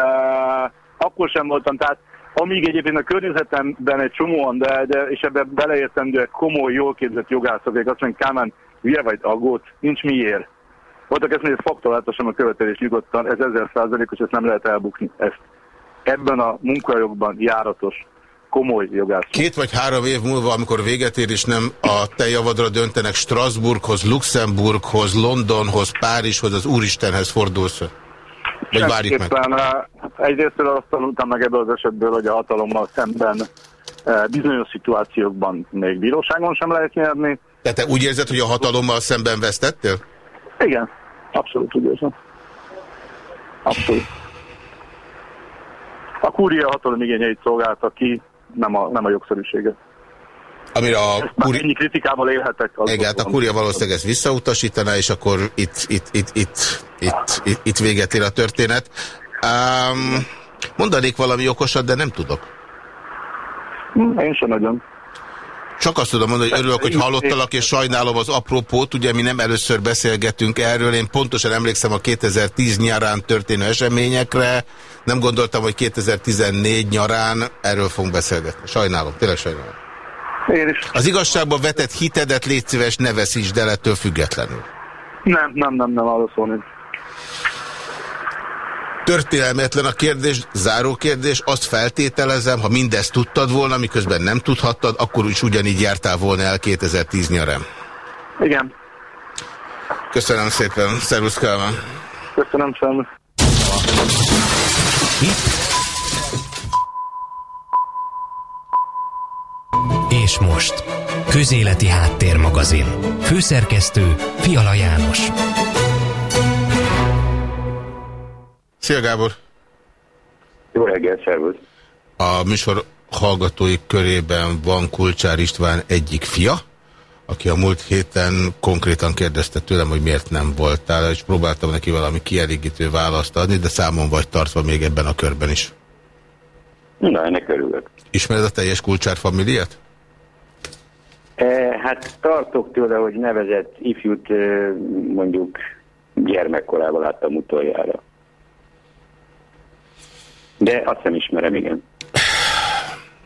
akkor sem voltam, tehát amíg egyébként a környezetemben egy csomóan, de, de és ebben beleértem, de komoly, jól képzett jogászok, akik azt mondják, Kálmán, hülye vagy aggód, nincs miért. Voltak ezt mondja, faktoráltasom a követelés nyugodtan, ez ezer százalékos, ezt nem lehet elbukni. Ezt ebben a munkajogban járatos komoly jogász. Két vagy három év múlva, amikor véget ér, és nem a te javadra döntenek Strasbourghoz, Luxemburghoz, Londonhoz, Párizshoz, az Úristenhez fordulsz? Vagy várjuk meg? Egyrészt azt tanultam meg ebből az esetből, hogy a hatalommal szemben eh, bizonyos szituációkban még bíróságon sem lehet nyerni. Tehát te úgy érzed, hogy a hatalommal szemben vesztettél? Igen, abszolút úgy érzem. Abszolút. A kúria hatalom igényeit szolgálta ki, nem a, nem a jogszerűséget. Amire a kúri... Ennyi kritikával élhetek. Igen, hát a kúria valószínűleg ezt visszautasítaná, és akkor itt, itt, itt, itt, itt, itt, itt véget ér a történet. Um, mondanék valami okosat, de nem tudok. Én sem nagyon. Csak azt tudom mondani, hogy örülök, hogy hallottalak, és sajnálom az apropót. Ugye mi nem először beszélgetünk erről. Én pontosan emlékszem a 2010 nyarán történő eseményekre. Nem gondoltam, hogy 2014 nyarán erről fogunk beszélgetni. Sajnálom, tényleg sajnálom. Én is. Az igazságban vetett hitedet légy szíves, ne veszítsd el ettől függetlenül. Nem, nem, nem, nem, arról szó nincs. Történelmetlen a kérdés, záró kérdés, azt feltételezem, ha mindezt tudtad volna, miközben nem tudhattad, akkor is ugyanígy jártál volna el 2010 nyarán. Igen. Köszönöm szépen, szervusz Kálmán. Köszönöm, szervusz. És most, Közéleti Háttérmagazin. Főszerkesztő Fiala János. Szia Gábor! Jó reggel, szervusz! A műsor hallgatói körében van Kulcsár István egyik fia, aki a múlt héten konkrétan kérdezte tőlem, hogy miért nem voltál, és próbáltam neki valami kielégítő választ adni, de számon vagy tartva még ebben a körben is. Na, ennek örülök. Ismered a teljes Kulcsár familiát? E, hát tartok tőle, hogy nevezett ifjút e, mondjuk gyermekkorában láttam utoljára. De azt nem ismerem, igen.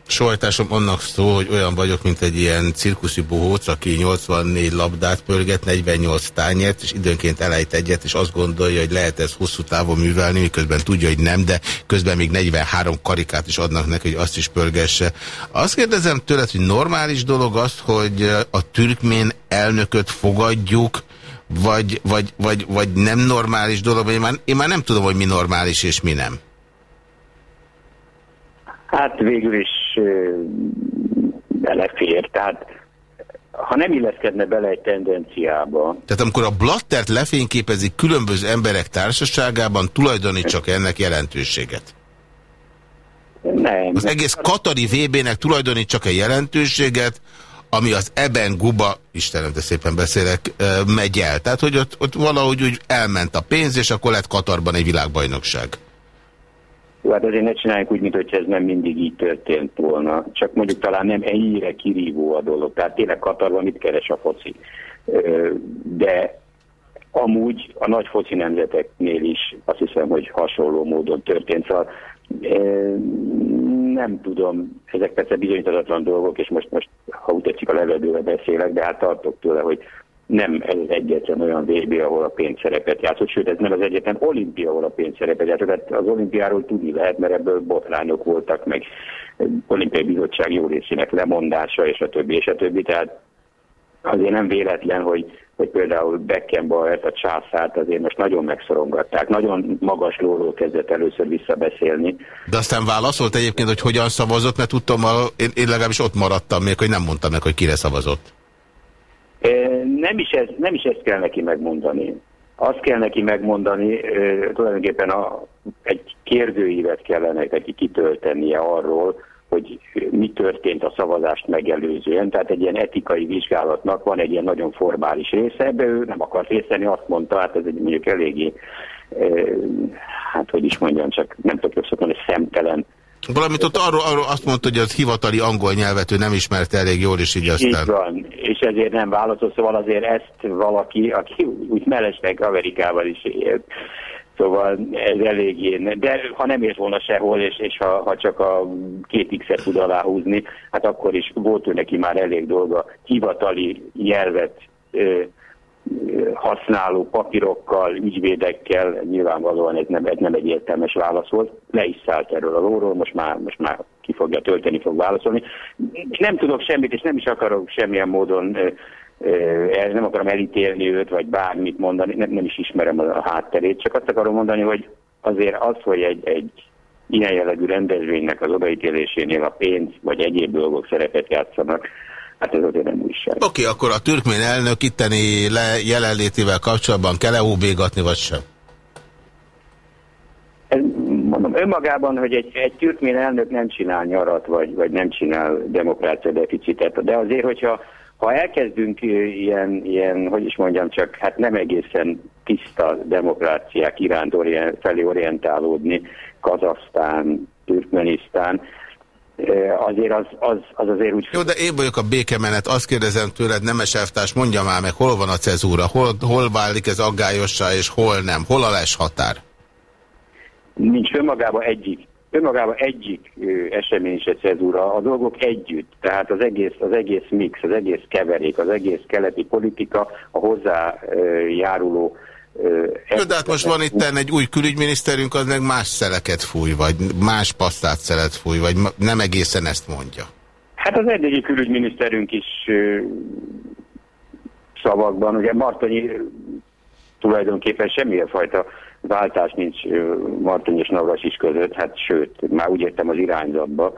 Sohajtásom annak szól, hogy olyan vagyok, mint egy ilyen cirkuszi bohóc, aki 84 labdát pörget, 48 tányért, és időnként elejt egyet, és azt gondolja, hogy lehet ez hosszú távon művelni, miközben tudja, hogy nem, de közben még 43 karikát is adnak neki, hogy azt is pörgesse. Azt kérdezem tőled, hogy normális dolog az, hogy a türkmén elnököt fogadjuk, vagy, vagy, vagy, vagy nem normális dolog, én már, én már nem tudom, hogy mi normális és mi nem. Hát végül is belefér, tehát ha nem illeszkedne bele egy tendenciába. Tehát amikor a Blattert lefényképezik különböző emberek társaságában, tulajdonítsak ennek jelentőséget? Nem. Az egész Katari VB-nek tulajdonítsak egy jelentőséget, ami az Eben Guba, Istenem, de szépen beszélek, megy el. Tehát, hogy ott, ott valahogy úgy elment a pénz, és akkor lett Katarban egy világbajnokság. Jó, hát azért ne csináljuk úgy, mintha ez nem mindig így történt volna. Csak mondjuk talán nem ennyire kirívó a dolog. Tehát tényleg Katarban mit keres a foci? De amúgy a nagy foci nemzeteknél is azt hiszem, hogy hasonló módon történt. Szóval nem tudom, ezek persze bizonyítatlan dolgok, és most, most ha úgy tetszik a levegőre beszélek, de hát tartok tőle, hogy nem ez egyetlen olyan VB, ahol a pénz szerepet játszott, sőt ez nem az egyetlen olimpia, ahol a pénz szerepet játszott. Tehát az olimpiáról tudni lehet, mert ebből botrányok voltak, meg olimpiai bizottság jó részének lemondása, és a többi, és a többi. Tehát azért nem véletlen, hogy, hogy például Beckenbauert, a császárt azért most nagyon megszorongatták. Nagyon magas lóról kezdett először visszabeszélni. De aztán válaszolt egyébként, hogy hogyan szavazott, mert tudtam, én, én legalábbis ott maradtam még, hogy nem mondtam meg, hogy kire szavazott. Nem is, ez, nem is ezt kell neki megmondani. Azt kell neki megmondani, tulajdonképpen a, egy kérdőívet kellene neki kitöltenie arról, hogy mi történt a szavazást megelőzően. Tehát egy ilyen etikai vizsgálatnak van egy ilyen nagyon formális része, ebbe ő nem akart részt azt mondta, hát ez egy mondjuk eléggé, hát hogy is mondjam, csak nem tudok jobb hogy szemtelen Valamit ott arról, arról azt mondta, hogy az hivatali angol nyelvet ő nem ismerte elég jól, és így aztán... Így van, és ezért nem válaszolt, szóval azért ezt valaki, aki úgy mellesleg Amerikával is élt, Szóval ez eléggé, de ha nem ért volna sehol, és, és ha, ha csak a két x-et tud aláhúzni, hát akkor is volt ő neki már elég dolga. Hivatali nyelvet használó papírokkal, ügyvédekkel, nyilvánvalóan ez nem, ez nem egy értelmes válasz volt, le is szállt erről a lóról, most már, most már ki fogja tölteni, fog válaszolni. Nem tudok semmit, és nem is akarok semmilyen módon el, nem akarom elítélni őt, vagy bármit mondani, nem, nem is ismerem a hátterét, csak azt akarom mondani, hogy azért az, hogy egy, egy ilyen jellegű rendezvénynek az odaítélésénél a pénz vagy egyéb dolgok szerepet játszanak, Hát ez azért nem újság. Oké, okay, akkor a türkmén elnök itteni le jelenlétével kapcsolatban kell-e óbégatni, vagy sem? Ez, mondom, önmagában, hogy egy, egy türkmén elnök nem csinál nyarat, vagy, vagy nem csinál demokrácia deficitet, de azért, hogyha ha elkezdünk ilyen, ilyen, hogy is mondjam, csak hát nem egészen tiszta demokráciák iránt orient, felé orientálódni, Kazasztán, Türkmenisztán, azért az, az, az azért úgy... Jó, de én vagyok a békemenet, azt kérdezem tőled, nemes elvtárs, mondja már meg, hol van a cezúra, hol, hol válik ez aggályossá, és hol nem, hol a les határ? Nincs önmagában egyik. Önmagában egyik esemény se cezúra, a dolgok együtt, tehát az egész, az egész mix, az egész keverék, az egész keleti politika, a hozzájáruló jó, de hát most van itt egy új külügyminiszterünk, az meg más szeleket fúj, vagy más passzát szelet fúj, vagy nem egészen ezt mondja. Hát az eddigi külügyminiszterünk is szavakban, ugye Martonyi tulajdonképpen semmilyen fajta váltás nincs Martonyi és is között, hát sőt, már úgy értem az irányzatba,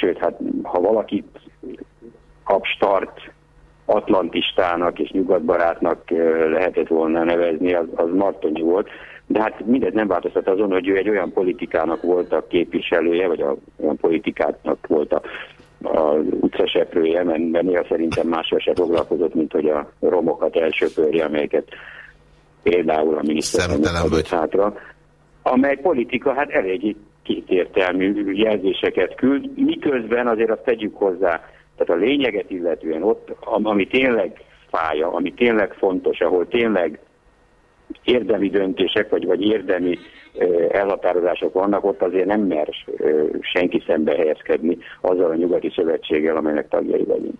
sőt, hát ha valaki kap start atlantistának és nyugatbarátnak lehetett volna nevezni, az, az Martonyi volt, de hát mindez nem változtat azon, hogy ő egy olyan politikának volt a képviselője, vagy a, olyan politikának volt a, a utcaseprője, mert néha szerintem mással se foglalkozott, mint hogy a romokat elsöpörje, amelyeket például a miniszterelnök adott hátra, amely politika hát eléggé kétértelmű jelzéseket küld, miközben azért azt tegyük hozzá, tehát a lényeget illetően ott, ami tényleg fája, ami tényleg fontos, ahol tényleg érdemi döntések, vagy, vagy érdemi elhatározások vannak, ott azért nem mer senki szembe helyezkedni azzal a nyugati szövetséggel, amelynek tagjai vagyunk.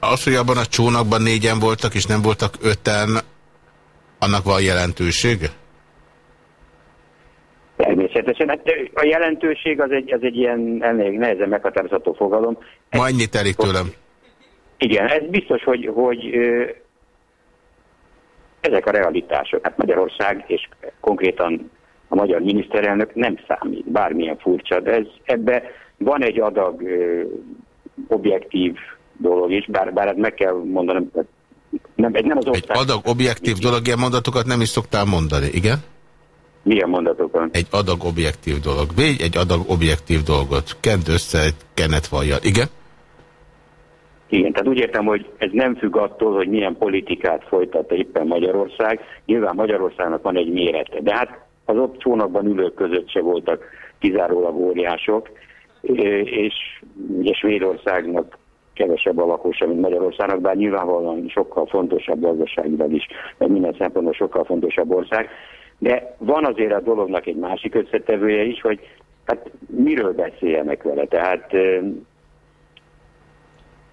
Az, hogy abban a csónakban négyen voltak, és nem voltak öten, annak van jelentősége? Természetesen. Hát a jelentőség az egy, az egy ilyen elég nehezen meghatározható fogalom. Ma ennyit telik tőlem. Igen, ez biztos, hogy, hogy ezek a realitások. Hát Magyarország és konkrétan a magyar miniszterelnök nem számít, bármilyen furcsa, de ez, ebbe van egy adag ö, objektív dolog is, bár, bár meg kell mondanom, nem, nem az ország... Egy adag objektív dolog, ilyen mondatokat nem is szoktál mondani, igen? Milyen mondatokat? Egy adag objektív dolog. Végy egy adag objektív dolgot. Kend össze egy kenet vajjal. Igen? Igen, tehát úgy értem, hogy ez nem függ attól, hogy milyen politikát folytat éppen Magyarország. Nyilván Magyarországnak van egy mérete, de hát az ott csónakban ülők között se voltak kizárólag óriások, és ugye Svédországnak kevesebb a lakósa, mint Magyarországnak, bár nyilvánvalóan sokkal fontosabb gazdaságilag is, mert minden szempontból sokkal fontosabb ország. De van azért a dolognak egy másik összetevője is, hogy hát miről beszéljenek vele. Tehát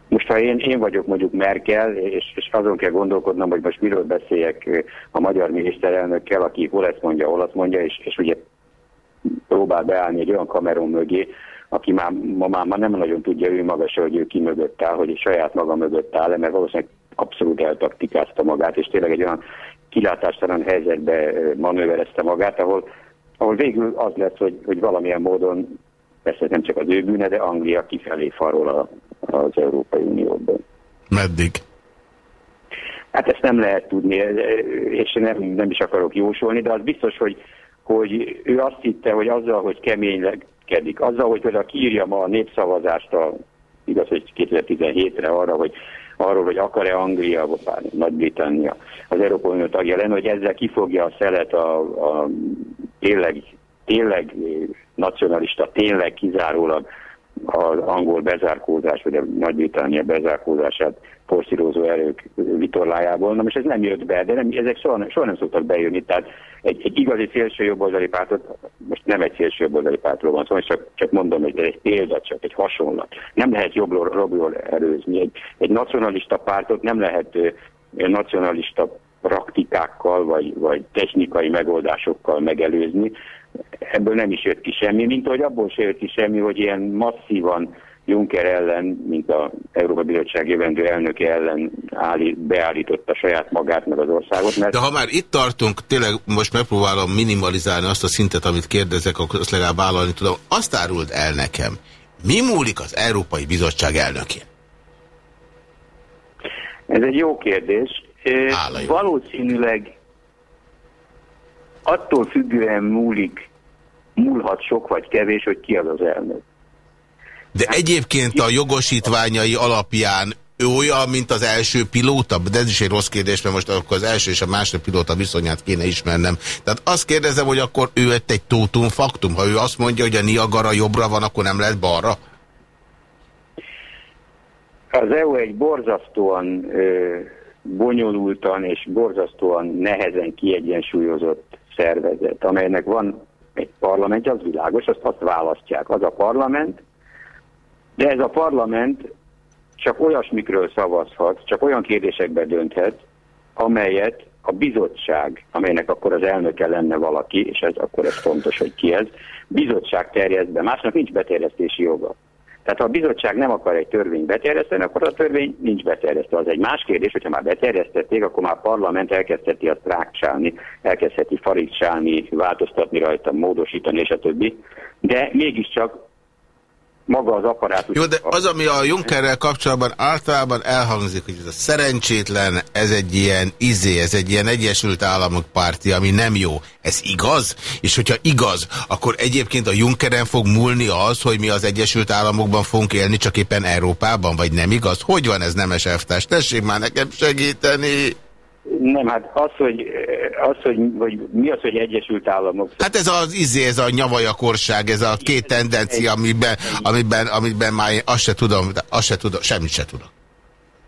most ha én, én vagyok mondjuk Merkel, és, és azon kell gondolkodnom, hogy most miről beszéljek a magyar miniszterelnökkel, aki hol ezt mondja, hol azt mondja, és, és ugye próbál beállni egy olyan kameron mögé, aki már, ma már, már nem nagyon tudja ő maga se, hogy ő ki mögött áll, hogy saját maga mögött áll, mert valószínűleg abszolút eltaktikázta magát, és tényleg egy olyan kilátástalan helyzetbe manőverezte magát, ahol, ahol végül az lesz, hogy, hogy valamilyen módon, persze nem csak az ő bűne, de Anglia kifelé farol a, az Európai Unióban. Meddig? Hát ezt nem lehet tudni, és nem, nem is akarok jósolni, de az biztos, hogy, hogy ő azt hitte, hogy azzal, hogy keménykedik, azzal, hogy például kiírja ma a népszavazást, a, igaz, hogy 2017-re arra, hogy arról, hogy akar-e Anglia, vagy Nagy-Britannia az Európai Unió tagja lenni, hogy ezzel kifogja a szelet a, a tényleg, tényleg nacionalista, tényleg kizárólag az angol bezárkózás, vagy a Nagy-Britannia bezárkózását forszírozó erők vitorlájából. Na most ez nem jött be, de nem, ezek soha, soha nem szoktak bejönni. Tehát egy, egy igazi szélső jobboldali pártot, most nem egy szélső jobboldali pártról van szó, szóval csak, csak mondom, hogy egy példa, csak egy hasonlat. Nem lehet jobbról, jobbról erőzni. Egy, egy nacionalista pártot nem lehet nacionalista praktikákkal vagy, vagy technikai megoldásokkal megelőzni. Ebből nem is jött ki semmi, mint hogy abból se jött ki semmi, hogy ilyen masszívan Juncker ellen, mint a Európa Bizottság jövendő elnöke ellen állít, beállította saját magát meg az országot. Mert... De ha már itt tartunk, tényleg most megpróbálom minimalizálni azt a szintet, amit kérdezek, akkor azt legalább vállalni tudom. Azt árult el nekem, mi múlik az Európai Bizottság elnökén? Ez egy jó kérdés. Állajó. Valószínűleg attól függően múlik, múlhat sok vagy kevés, hogy ki az az elnök. De egyébként a jogosítványai alapján ő olyan, mint az első pilóta? De ez is egy rossz kérdés, mert most akkor az első és a második pilóta viszonyát kéne ismernem. Tehát azt kérdezem, hogy akkor ő egy tótum faktum. Ha ő azt mondja, hogy a Niagara jobbra van, akkor nem lehet balra? Az EU egy borzasztóan ö, bonyolultan és borzasztóan nehezen kiegyensúlyozott szervezet, amelynek van egy parlament, az világos, azt, azt választják. Az a parlament, de ez a parlament csak olyasmikről szavazhat, csak olyan kérdésekben dönthet, amelyet a bizottság, amelynek akkor az elnöke lenne valaki, és ez akkor ez fontos, hogy ki ez, bizottság terjed be, másnak nincs beterjesztési joga. Tehát ha a bizottság nem akar egy törvényt beterjeszteni, akkor a törvény nincs beterjesztve. Az egy más kérdés, hogyha már beterjesztették, akkor már a parlament elkezdheti azt rákcsálni, elkezdheti farigcsálni, változtatni rajta, módosítani és a többi. De mégiscsak maga az apparátus. Jó, de az, ami a Junckerrel kapcsolatban általában elhangzik, hogy ez a szerencsétlen, ez egy ilyen izé, ez egy ilyen Egyesült Államok párti, ami nem jó. Ez igaz? És hogyha igaz, akkor egyébként a Junckeren fog múlni az, hogy mi az Egyesült Államokban fogunk élni, csak éppen Európában, vagy nem igaz? Hogy van ez nemes elvtárs? Tessék már nekem segíteni! Nem, hát az, hogy, az, hogy, hogy mi az, hogy Egyesült Államok... Hát ez az izé, ez a nyavajakorság, ez a két tendencia, amiben, amiben, amiben már én azt se tudom, azt se tudom, semmit se tudok.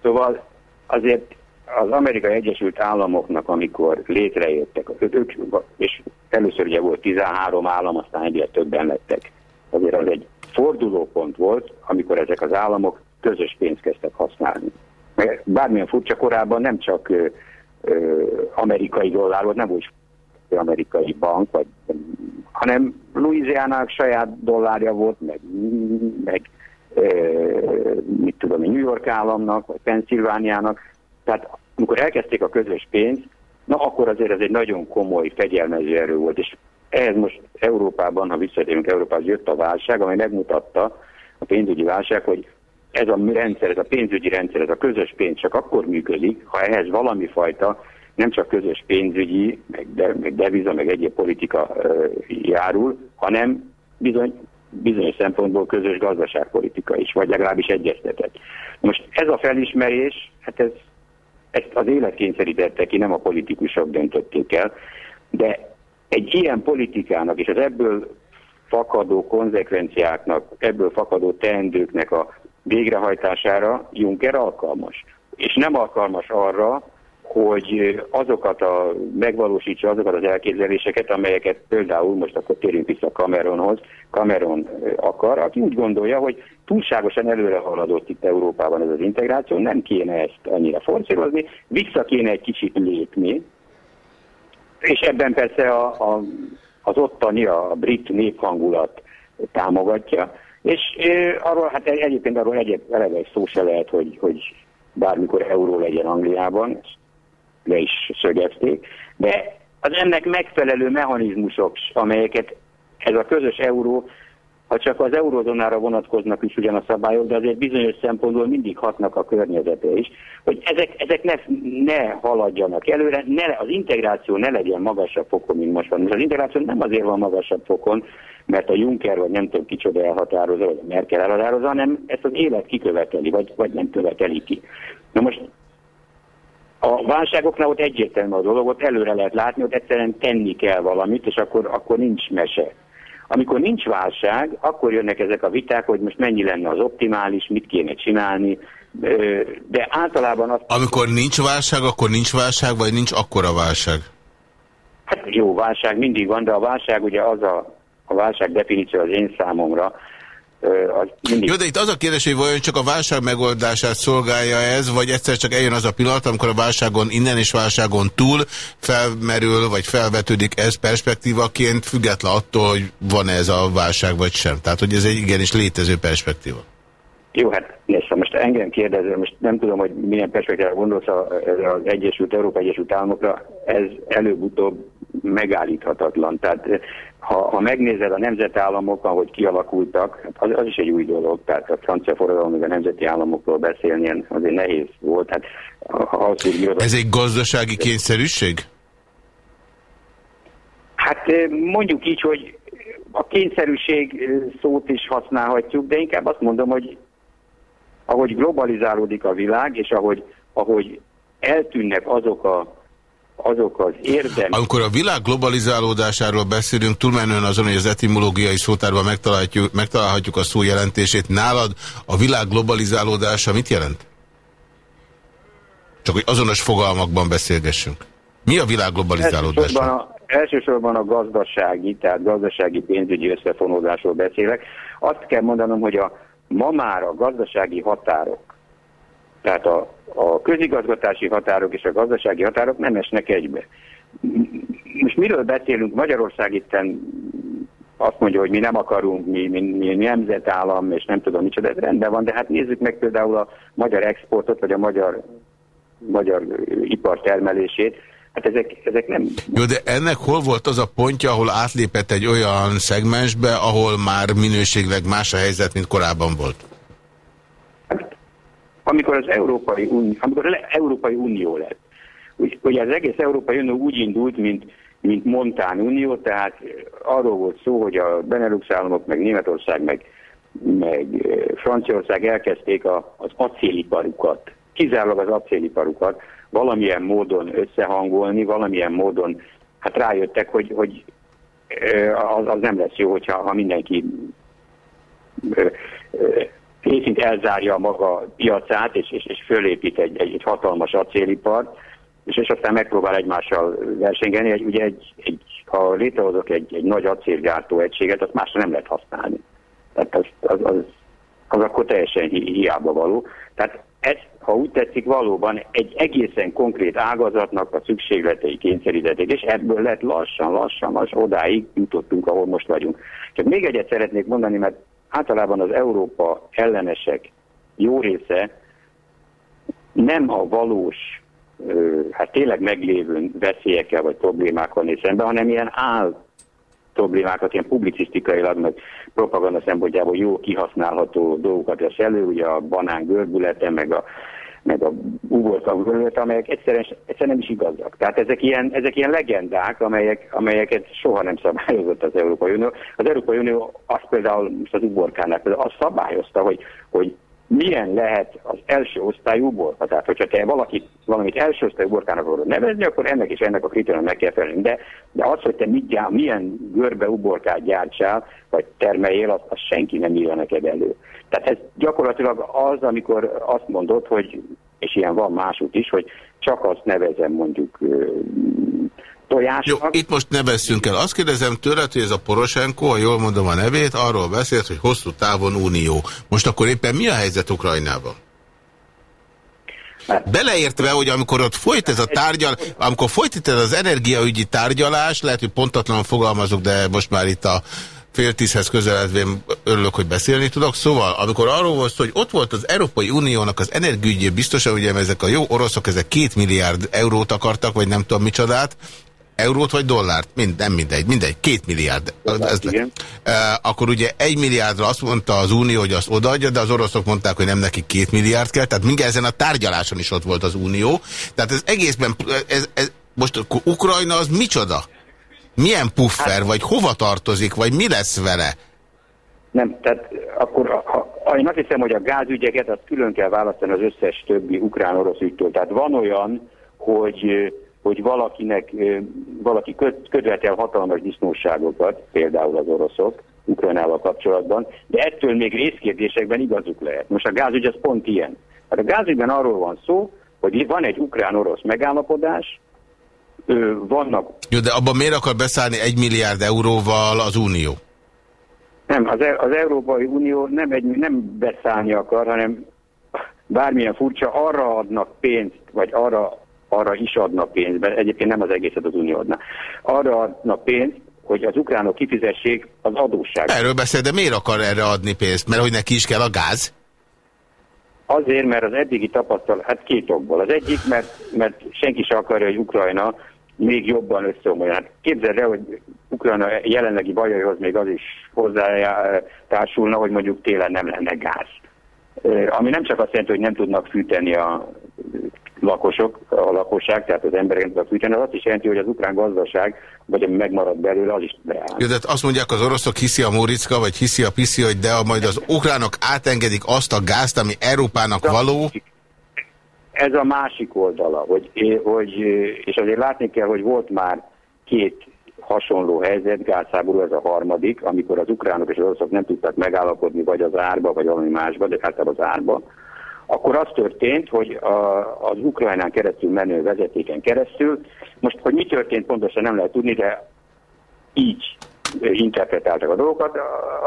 Szóval azért az Amerikai Egyesült Államoknak, amikor létrejöttek, ők, és először ugye volt 13 állam, aztán egyre többen lettek. Azért az egy fordulópont volt, amikor ezek az államok közös pénzt kezdtek használni. Bármilyen furcsa korábban nem csak amerikai dollár volt, nem úgy amerikai bank, vagy, hanem Louisiana saját dollárja volt, meg, meg e, mit tudom, New York államnak, vagy Pennsylvániának. Tehát amikor elkezdték a közös pénzt, na akkor azért ez egy nagyon komoly fegyelmező erő volt, és ehhez most Európában, ha visszatérünk Európához, jött a válság, amely megmutatta a pénzügyi válság, hogy ez a rendszer, ez a pénzügyi rendszer, ez a közös pénz csak akkor működik, ha ehhez valami fajta nem csak közös pénzügyi, meg, de, meg deviza, meg egyéb politika uh, járul, hanem bizony, bizonyos szempontból közös gazdaságpolitika is, vagy legalábbis egyeztetett. Most ez a felismerés, hát ez, ezt az élet kényszerítette ki, nem a politikusok döntötték el, de egy ilyen politikának és az ebből fakadó konzekvenciáknak, ebből fakadó teendőknek a végrehajtására Juncker alkalmas. És nem alkalmas arra, hogy azokat a, megvalósítsa azokat az elképzeléseket, amelyeket például most akkor térjünk vissza Cameronhoz, Cameron akar, aki úgy gondolja, hogy túlságosan előre haladott itt Európában ez az integráció, nem kéne ezt annyira forszírozni, vissza kéne egy kicsit lépni, és ebben persze a, a, az ottani, a brit néphangulat támogatja, és arról, hát egyébként arról egyéb eleve szó se lehet, hogy, hogy bármikor euró legyen Angliában, le is szögezték, de az ennek megfelelő mechanizmusok, amelyeket ez a közös euró, ha csak az eurozónára vonatkoznak is ugyan a szabályok, de azért bizonyos szempontból mindig hatnak a környezete is, hogy ezek, ezek ne, ne haladjanak előre, ne, az integráció ne legyen magasabb fokon, mint most van. Az integráció nem azért van magasabb fokon, mert a Juncker vagy nem tudom kicsoda elhatározza, vagy a Merkel elhatározza, hanem ezt az élet kiköveteli, vagy, vagy nem követeli ki. Na most a válságoknál ott egyértelmű a dolog, ott előre lehet látni, ott egyszerűen tenni kell valamit, és akkor, akkor nincs mese. Amikor nincs válság, akkor jönnek ezek a viták, hogy most mennyi lenne az optimális, mit kéne csinálni, de általában azt... Amikor nincs válság, akkor nincs válság, vagy nincs akkora válság? Hát jó, válság mindig van, de a válság ugye az a, a válság definíció az én számomra, az mindig... Jó, de itt az a kérdés, hogy vajon csak a válság megoldását szolgálja ez, vagy egyszer csak eljön az a pillanat, amikor a válságon innen és válságon túl felmerül, vagy felvetődik ez perspektívaként, független attól, hogy van -e ez a válság, vagy sem. Tehát, hogy ez egy igenis létező perspektíva. Jó, hát nézd, most engem kérdező, most nem tudom, hogy milyen perspektívára gondolsz az Egyesült Európa Egyesült Államokra, ez előbb-utóbb megállíthatatlan. Tehát ha, ha megnézed a nemzetállamok, ahogy kialakultak, hát az, az is egy új dolog, tehát a francia forradalom, még a nemzeti államokról beszélni azért nehéz volt. Hát, ha Ez egy gazdasági kényszerűség? Hát mondjuk így, hogy a kényszerűség szót is használhatjuk, de inkább azt mondom, hogy ahogy globalizálódik a világ, és ahogy, ahogy eltűnnek azok a azok az érdem... Amikor a világ globalizálódásáról beszélünk, túlmenően azon, hogy az etimológiai szótárban megtalálhatjuk, megtalálhatjuk a szó jelentését, nálad a világ globalizálódása mit jelent? Csak hogy azonos fogalmakban beszélgessünk. Mi a világ globalizálódása? Elsősorban a, elsősorban a gazdasági, tehát gazdasági pénzügyi összefonódásról beszélek. Azt kell mondanom, hogy a, ma már a gazdasági határok, tehát a, a közigazgatási határok és a gazdasági határok nem esnek egybe. Most miről beszélünk? Magyarország itten azt mondja, hogy mi nem akarunk, mi, mi, mi nemzetállam, és nem tudom micsoda, ez rendben van, de hát nézzük meg például a magyar exportot, vagy a magyar, magyar ipar termelését, Hát ezek, ezek nem... Jó, de ennek hol volt az a pontja, ahol átlépett egy olyan szegmensbe, ahol már minőségleg más a helyzet, mint korábban volt? Amikor az Európai Unió, amikor az Európai Unió lett, ugye az egész Európai Unió úgy indult, mint, mint Montán Unió, tehát arról volt szó, hogy a Benelux államok, meg Németország, meg, meg Franciaország elkezdték a, az acéliparukat, kizárólag az acéliparukat valamilyen módon összehangolni, valamilyen módon, hát rájöttek, hogy, hogy az, az nem lesz jó, hogyha ha mindenki részint elzárja maga piacát, és, és, és fölépít egy, egy, egy hatalmas acélipart, és, és aztán megpróbál egymással versengeni. Egy, ugye egy, egy, ha létrehozok egy, egy nagy acélgyártó egységet, azt másra nem lehet használni. Tehát az, az, az, az akkor teljesen hi hiába való. Tehát ez, ha úgy tetszik, valóban egy egészen konkrét ágazatnak a szükségletei kényszerítették, és ebből lett lassan, lassan, lassan odáig jutottunk, ahol most vagyunk. Csak még egyet szeretnék mondani, mert általában az Európa ellenesek jó része nem a valós, hát tényleg meglévő veszélyekkel vagy problémákkal néz szembe, hanem ilyen áll problémákat, ilyen publicisztikailag, meg propaganda szempontjából jó kihasználható dolgokat vesz elő, ugye a banán görbülete, meg a meg a görbülete, amelyek egyszerűen, egyszerűen nem is igazak. Tehát ezek ilyen, ezek ilyen legendák, amelyek, amelyeket soha nem szabályozott az Európai Unió. Az Európai Unió azt például, most az uborkánál például azt szabályozta, hogy, hogy milyen lehet az első osztályú borka. Tehát, hogyha te valakit, valamit első osztályú borkának akarod nevezni, akkor ennek és ennek a kritériumnak meg kell felelni. De, de az, hogy te mit gyár, milyen görbe uborkát gyártsál, vagy termeljél, azt, azt senki nem írja neked elő. Tehát ez gyakorlatilag az, amikor azt mondod, hogy, és ilyen van másút is, hogy csak azt nevezem mondjuk tojásnak. Jó, itt most ne veszünk el. Azt kérdezem tőled, hogy ez a Poroshenko, ha jól mondom a nevét, arról beszélt, hogy hosszú távon unió. Most akkor éppen mi a helyzet Ukrajnában? Beleértve, hogy amikor ott folyt ez a tárgyal, amikor folyt itt ez az energiaügyi tárgyalás, lehet, hogy pontatlan fogalmazok, de most már itt a fél tízhez közeledvén örülök, hogy beszélni tudok. Szóval, amikor arról volt hogy ott volt az Európai Uniónak az energiügyi biztosan, ugye ezek a jó oroszok, ezek két milliárd eurót akartak, vagy nem tudom micsodát, Eurót vagy dollárt? Mind, nem mindegy, mindegy, két milliárd. ez, igen. E, akkor ugye egy milliárdra azt mondta az Unió, hogy azt odaadja, de az oroszok mondták, hogy nem neki két milliárd kell, tehát mindjárt ezen a tárgyaláson is ott volt az Unió. Tehát ez egészben, ez, ez, most Ukrajna az micsoda? Milyen puffer, hát, vagy hova tartozik, vagy mi lesz vele? Nem, tehát akkor ha, én azt hiszem, hogy a gázügyeket azt külön kell választani az összes többi ukrán-orosz ügytől. Tehát van olyan, hogy hogy valakinek, valaki követel hatalmas disznóságokat, például az oroszok, Ukrajnával kapcsolatban, de ettől még részkérdésekben igazuk lehet. Most a gázügy az pont ilyen. Hát a gázügyben arról van szó, hogy van egy ukrán-orosz megállapodás, vannak... Jó, de abban miért akar beszállni egy milliárd euróval az Unió? Nem, az, e az Európai Unió nem, egy, nem beszállni akar, hanem bármilyen furcsa, arra adnak pénzt, vagy arra arra is adnak pénzt, mert egyébként nem az egészet az Unió adna. Arra adnak pénzt, hogy az ukránok kifizessék az adósság. Erről beszél, de miért akar erre adni pénzt? Mert hogy neki is kell a gáz? Azért, mert az eddigi tapasztalat, hát két okból. Az egyik, mert, mert senki sem akarja, hogy Ukrajna még jobban összeomoljon. Hát képzeld el, hogy Ukrajna jelenlegi bajaihoz még az is hozzátársulna, hogy mondjuk télen nem lenne gáz. Ami nem csak azt jelenti, hogy nem tudnak fűteni a lakosok, a lakosság, tehát az emberek az azt is jelenti, hogy az ukrán gazdaság, vagy ami megmarad belőle, az is beáll. Jó, de azt mondják az oroszok, hiszi a Móricka, vagy hiszi a Piszi, hogy de majd az ukránok átengedik azt a gázt, ami Európának való. ez a másik oldala, hogy, hogy, és azért látni kell, hogy volt már két hasonló helyzet, gázháború ez a harmadik, amikor az ukránok és az oroszok nem tudtak megállapodni vagy az árba, vagy valami másba, de hát az árba akkor az történt, hogy a, az Ukrajnán keresztül menő vezetéken keresztül, most, hogy mi történt pontosan nem lehet tudni, de így interpretáltak a dolgokat,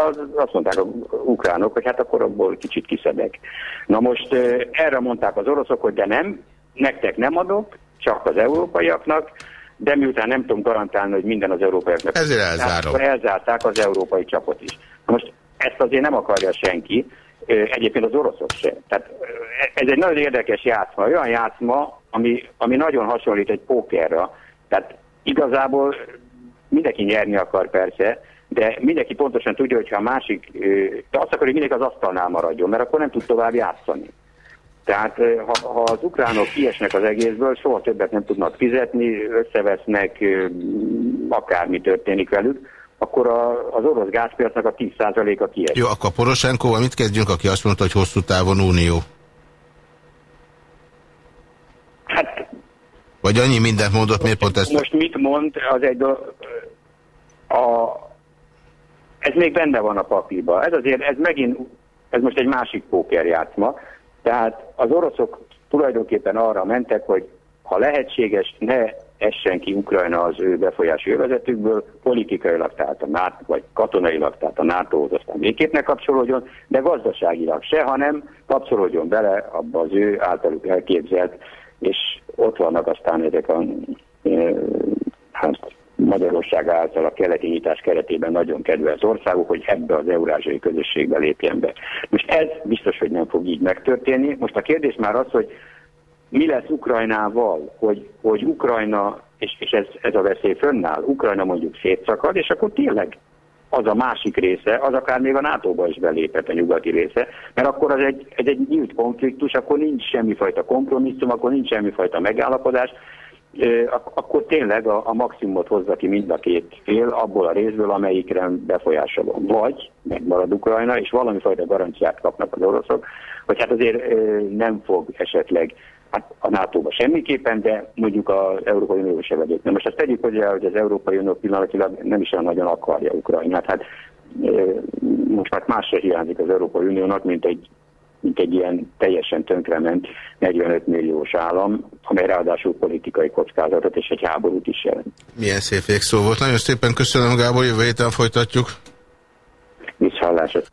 az, azt mondták a ukránok, hogy hát akkor abból kicsit kiszedek. Na most erre mondták az oroszok, hogy de nem, nektek nem adok, csak az európaiaknak, de miután nem tudom garantálni, hogy minden az európaiaknak. Ezért elzárom. Akkor elzárták az európai csapot is. Most ezt azért nem akarja senki, egyébként az oroszok se. Tehát ez egy nagyon érdekes játszma, olyan játszma, ami, ami nagyon hasonlít egy pókerra. Tehát igazából mindenki nyerni akar persze, de mindenki pontosan tudja, hogy ha a másik, de azt akar, hogy mindenki az asztalnál maradjon, mert akkor nem tud tovább játszani. Tehát ha, ha az ukránok kiesnek az egészből, soha többet nem tudnak fizetni, összevesznek, akármi történik velük, akkor a, az orosz gázpiacnak a 10%-a kiesik. Jó, akkor Poroshenkóval mit kezdjünk, aki azt mondta, hogy hosszú távon unió? Hát... Vagy annyi mindent mondott, miért pont ezt... Most mit mond, az egy a, a, ez még benne van a papírban. Ez azért, ez megint, ez most egy másik pókerjátszma. Tehát az oroszok tulajdonképpen arra mentek, hogy ha lehetséges, ne essen ki Ukrajna az ő befolyási övezetükből, politikailag, tehát a NATO, vagy katonailag, tehát a NATO-hoz aztán végképp ne kapcsolódjon, de gazdaságilag se, hanem kapcsolódjon bele abba az ő általuk elképzelt, és ott vannak aztán ezek a e, hát, Magyarország által a keleti nyitás keretében nagyon kedves országok, hogy ebbe az eurázsiai közösségbe lépjen be. Most ez biztos, hogy nem fog így megtörténni. Most a kérdés már az, hogy mi lesz Ukrajnával, hogy, hogy Ukrajna, és, és ez, ez a veszély fönnáll, Ukrajna mondjuk szétszakad, és akkor tényleg az a másik része, az akár még a NATO-ba is belépett a nyugati része, mert akkor az egy, egy, egy nyílt konfliktus, akkor nincs semmifajta kompromisszum, akkor nincs semmifajta megállapodás, akkor tényleg a, a maximumot hozza ki mind a két fél abból a részből, amelyikre befolyása van. Vagy megmarad Ukrajna, és valami fajta garanciát kapnak az oroszok, hogy hát azért nem fog esetleg hát a NATO-ba semmiképpen, de mondjuk az Európai Unió se vegyék. Na most azt tegyük hozzá, hogy az Európai Unió pillanatilag nem is olyan nagyon akarja Ukrajnát. Hát most már más se hiányzik az Európai Uniónak, mint egy mint egy ilyen teljesen tönkrement 45 milliós állam, amely ráadásul politikai kockázatot és egy háborút is jelent. Milyen szép végszó volt. Nagyon szépen köszönöm, Gábor, jövő héten folytatjuk. Viszhallásot.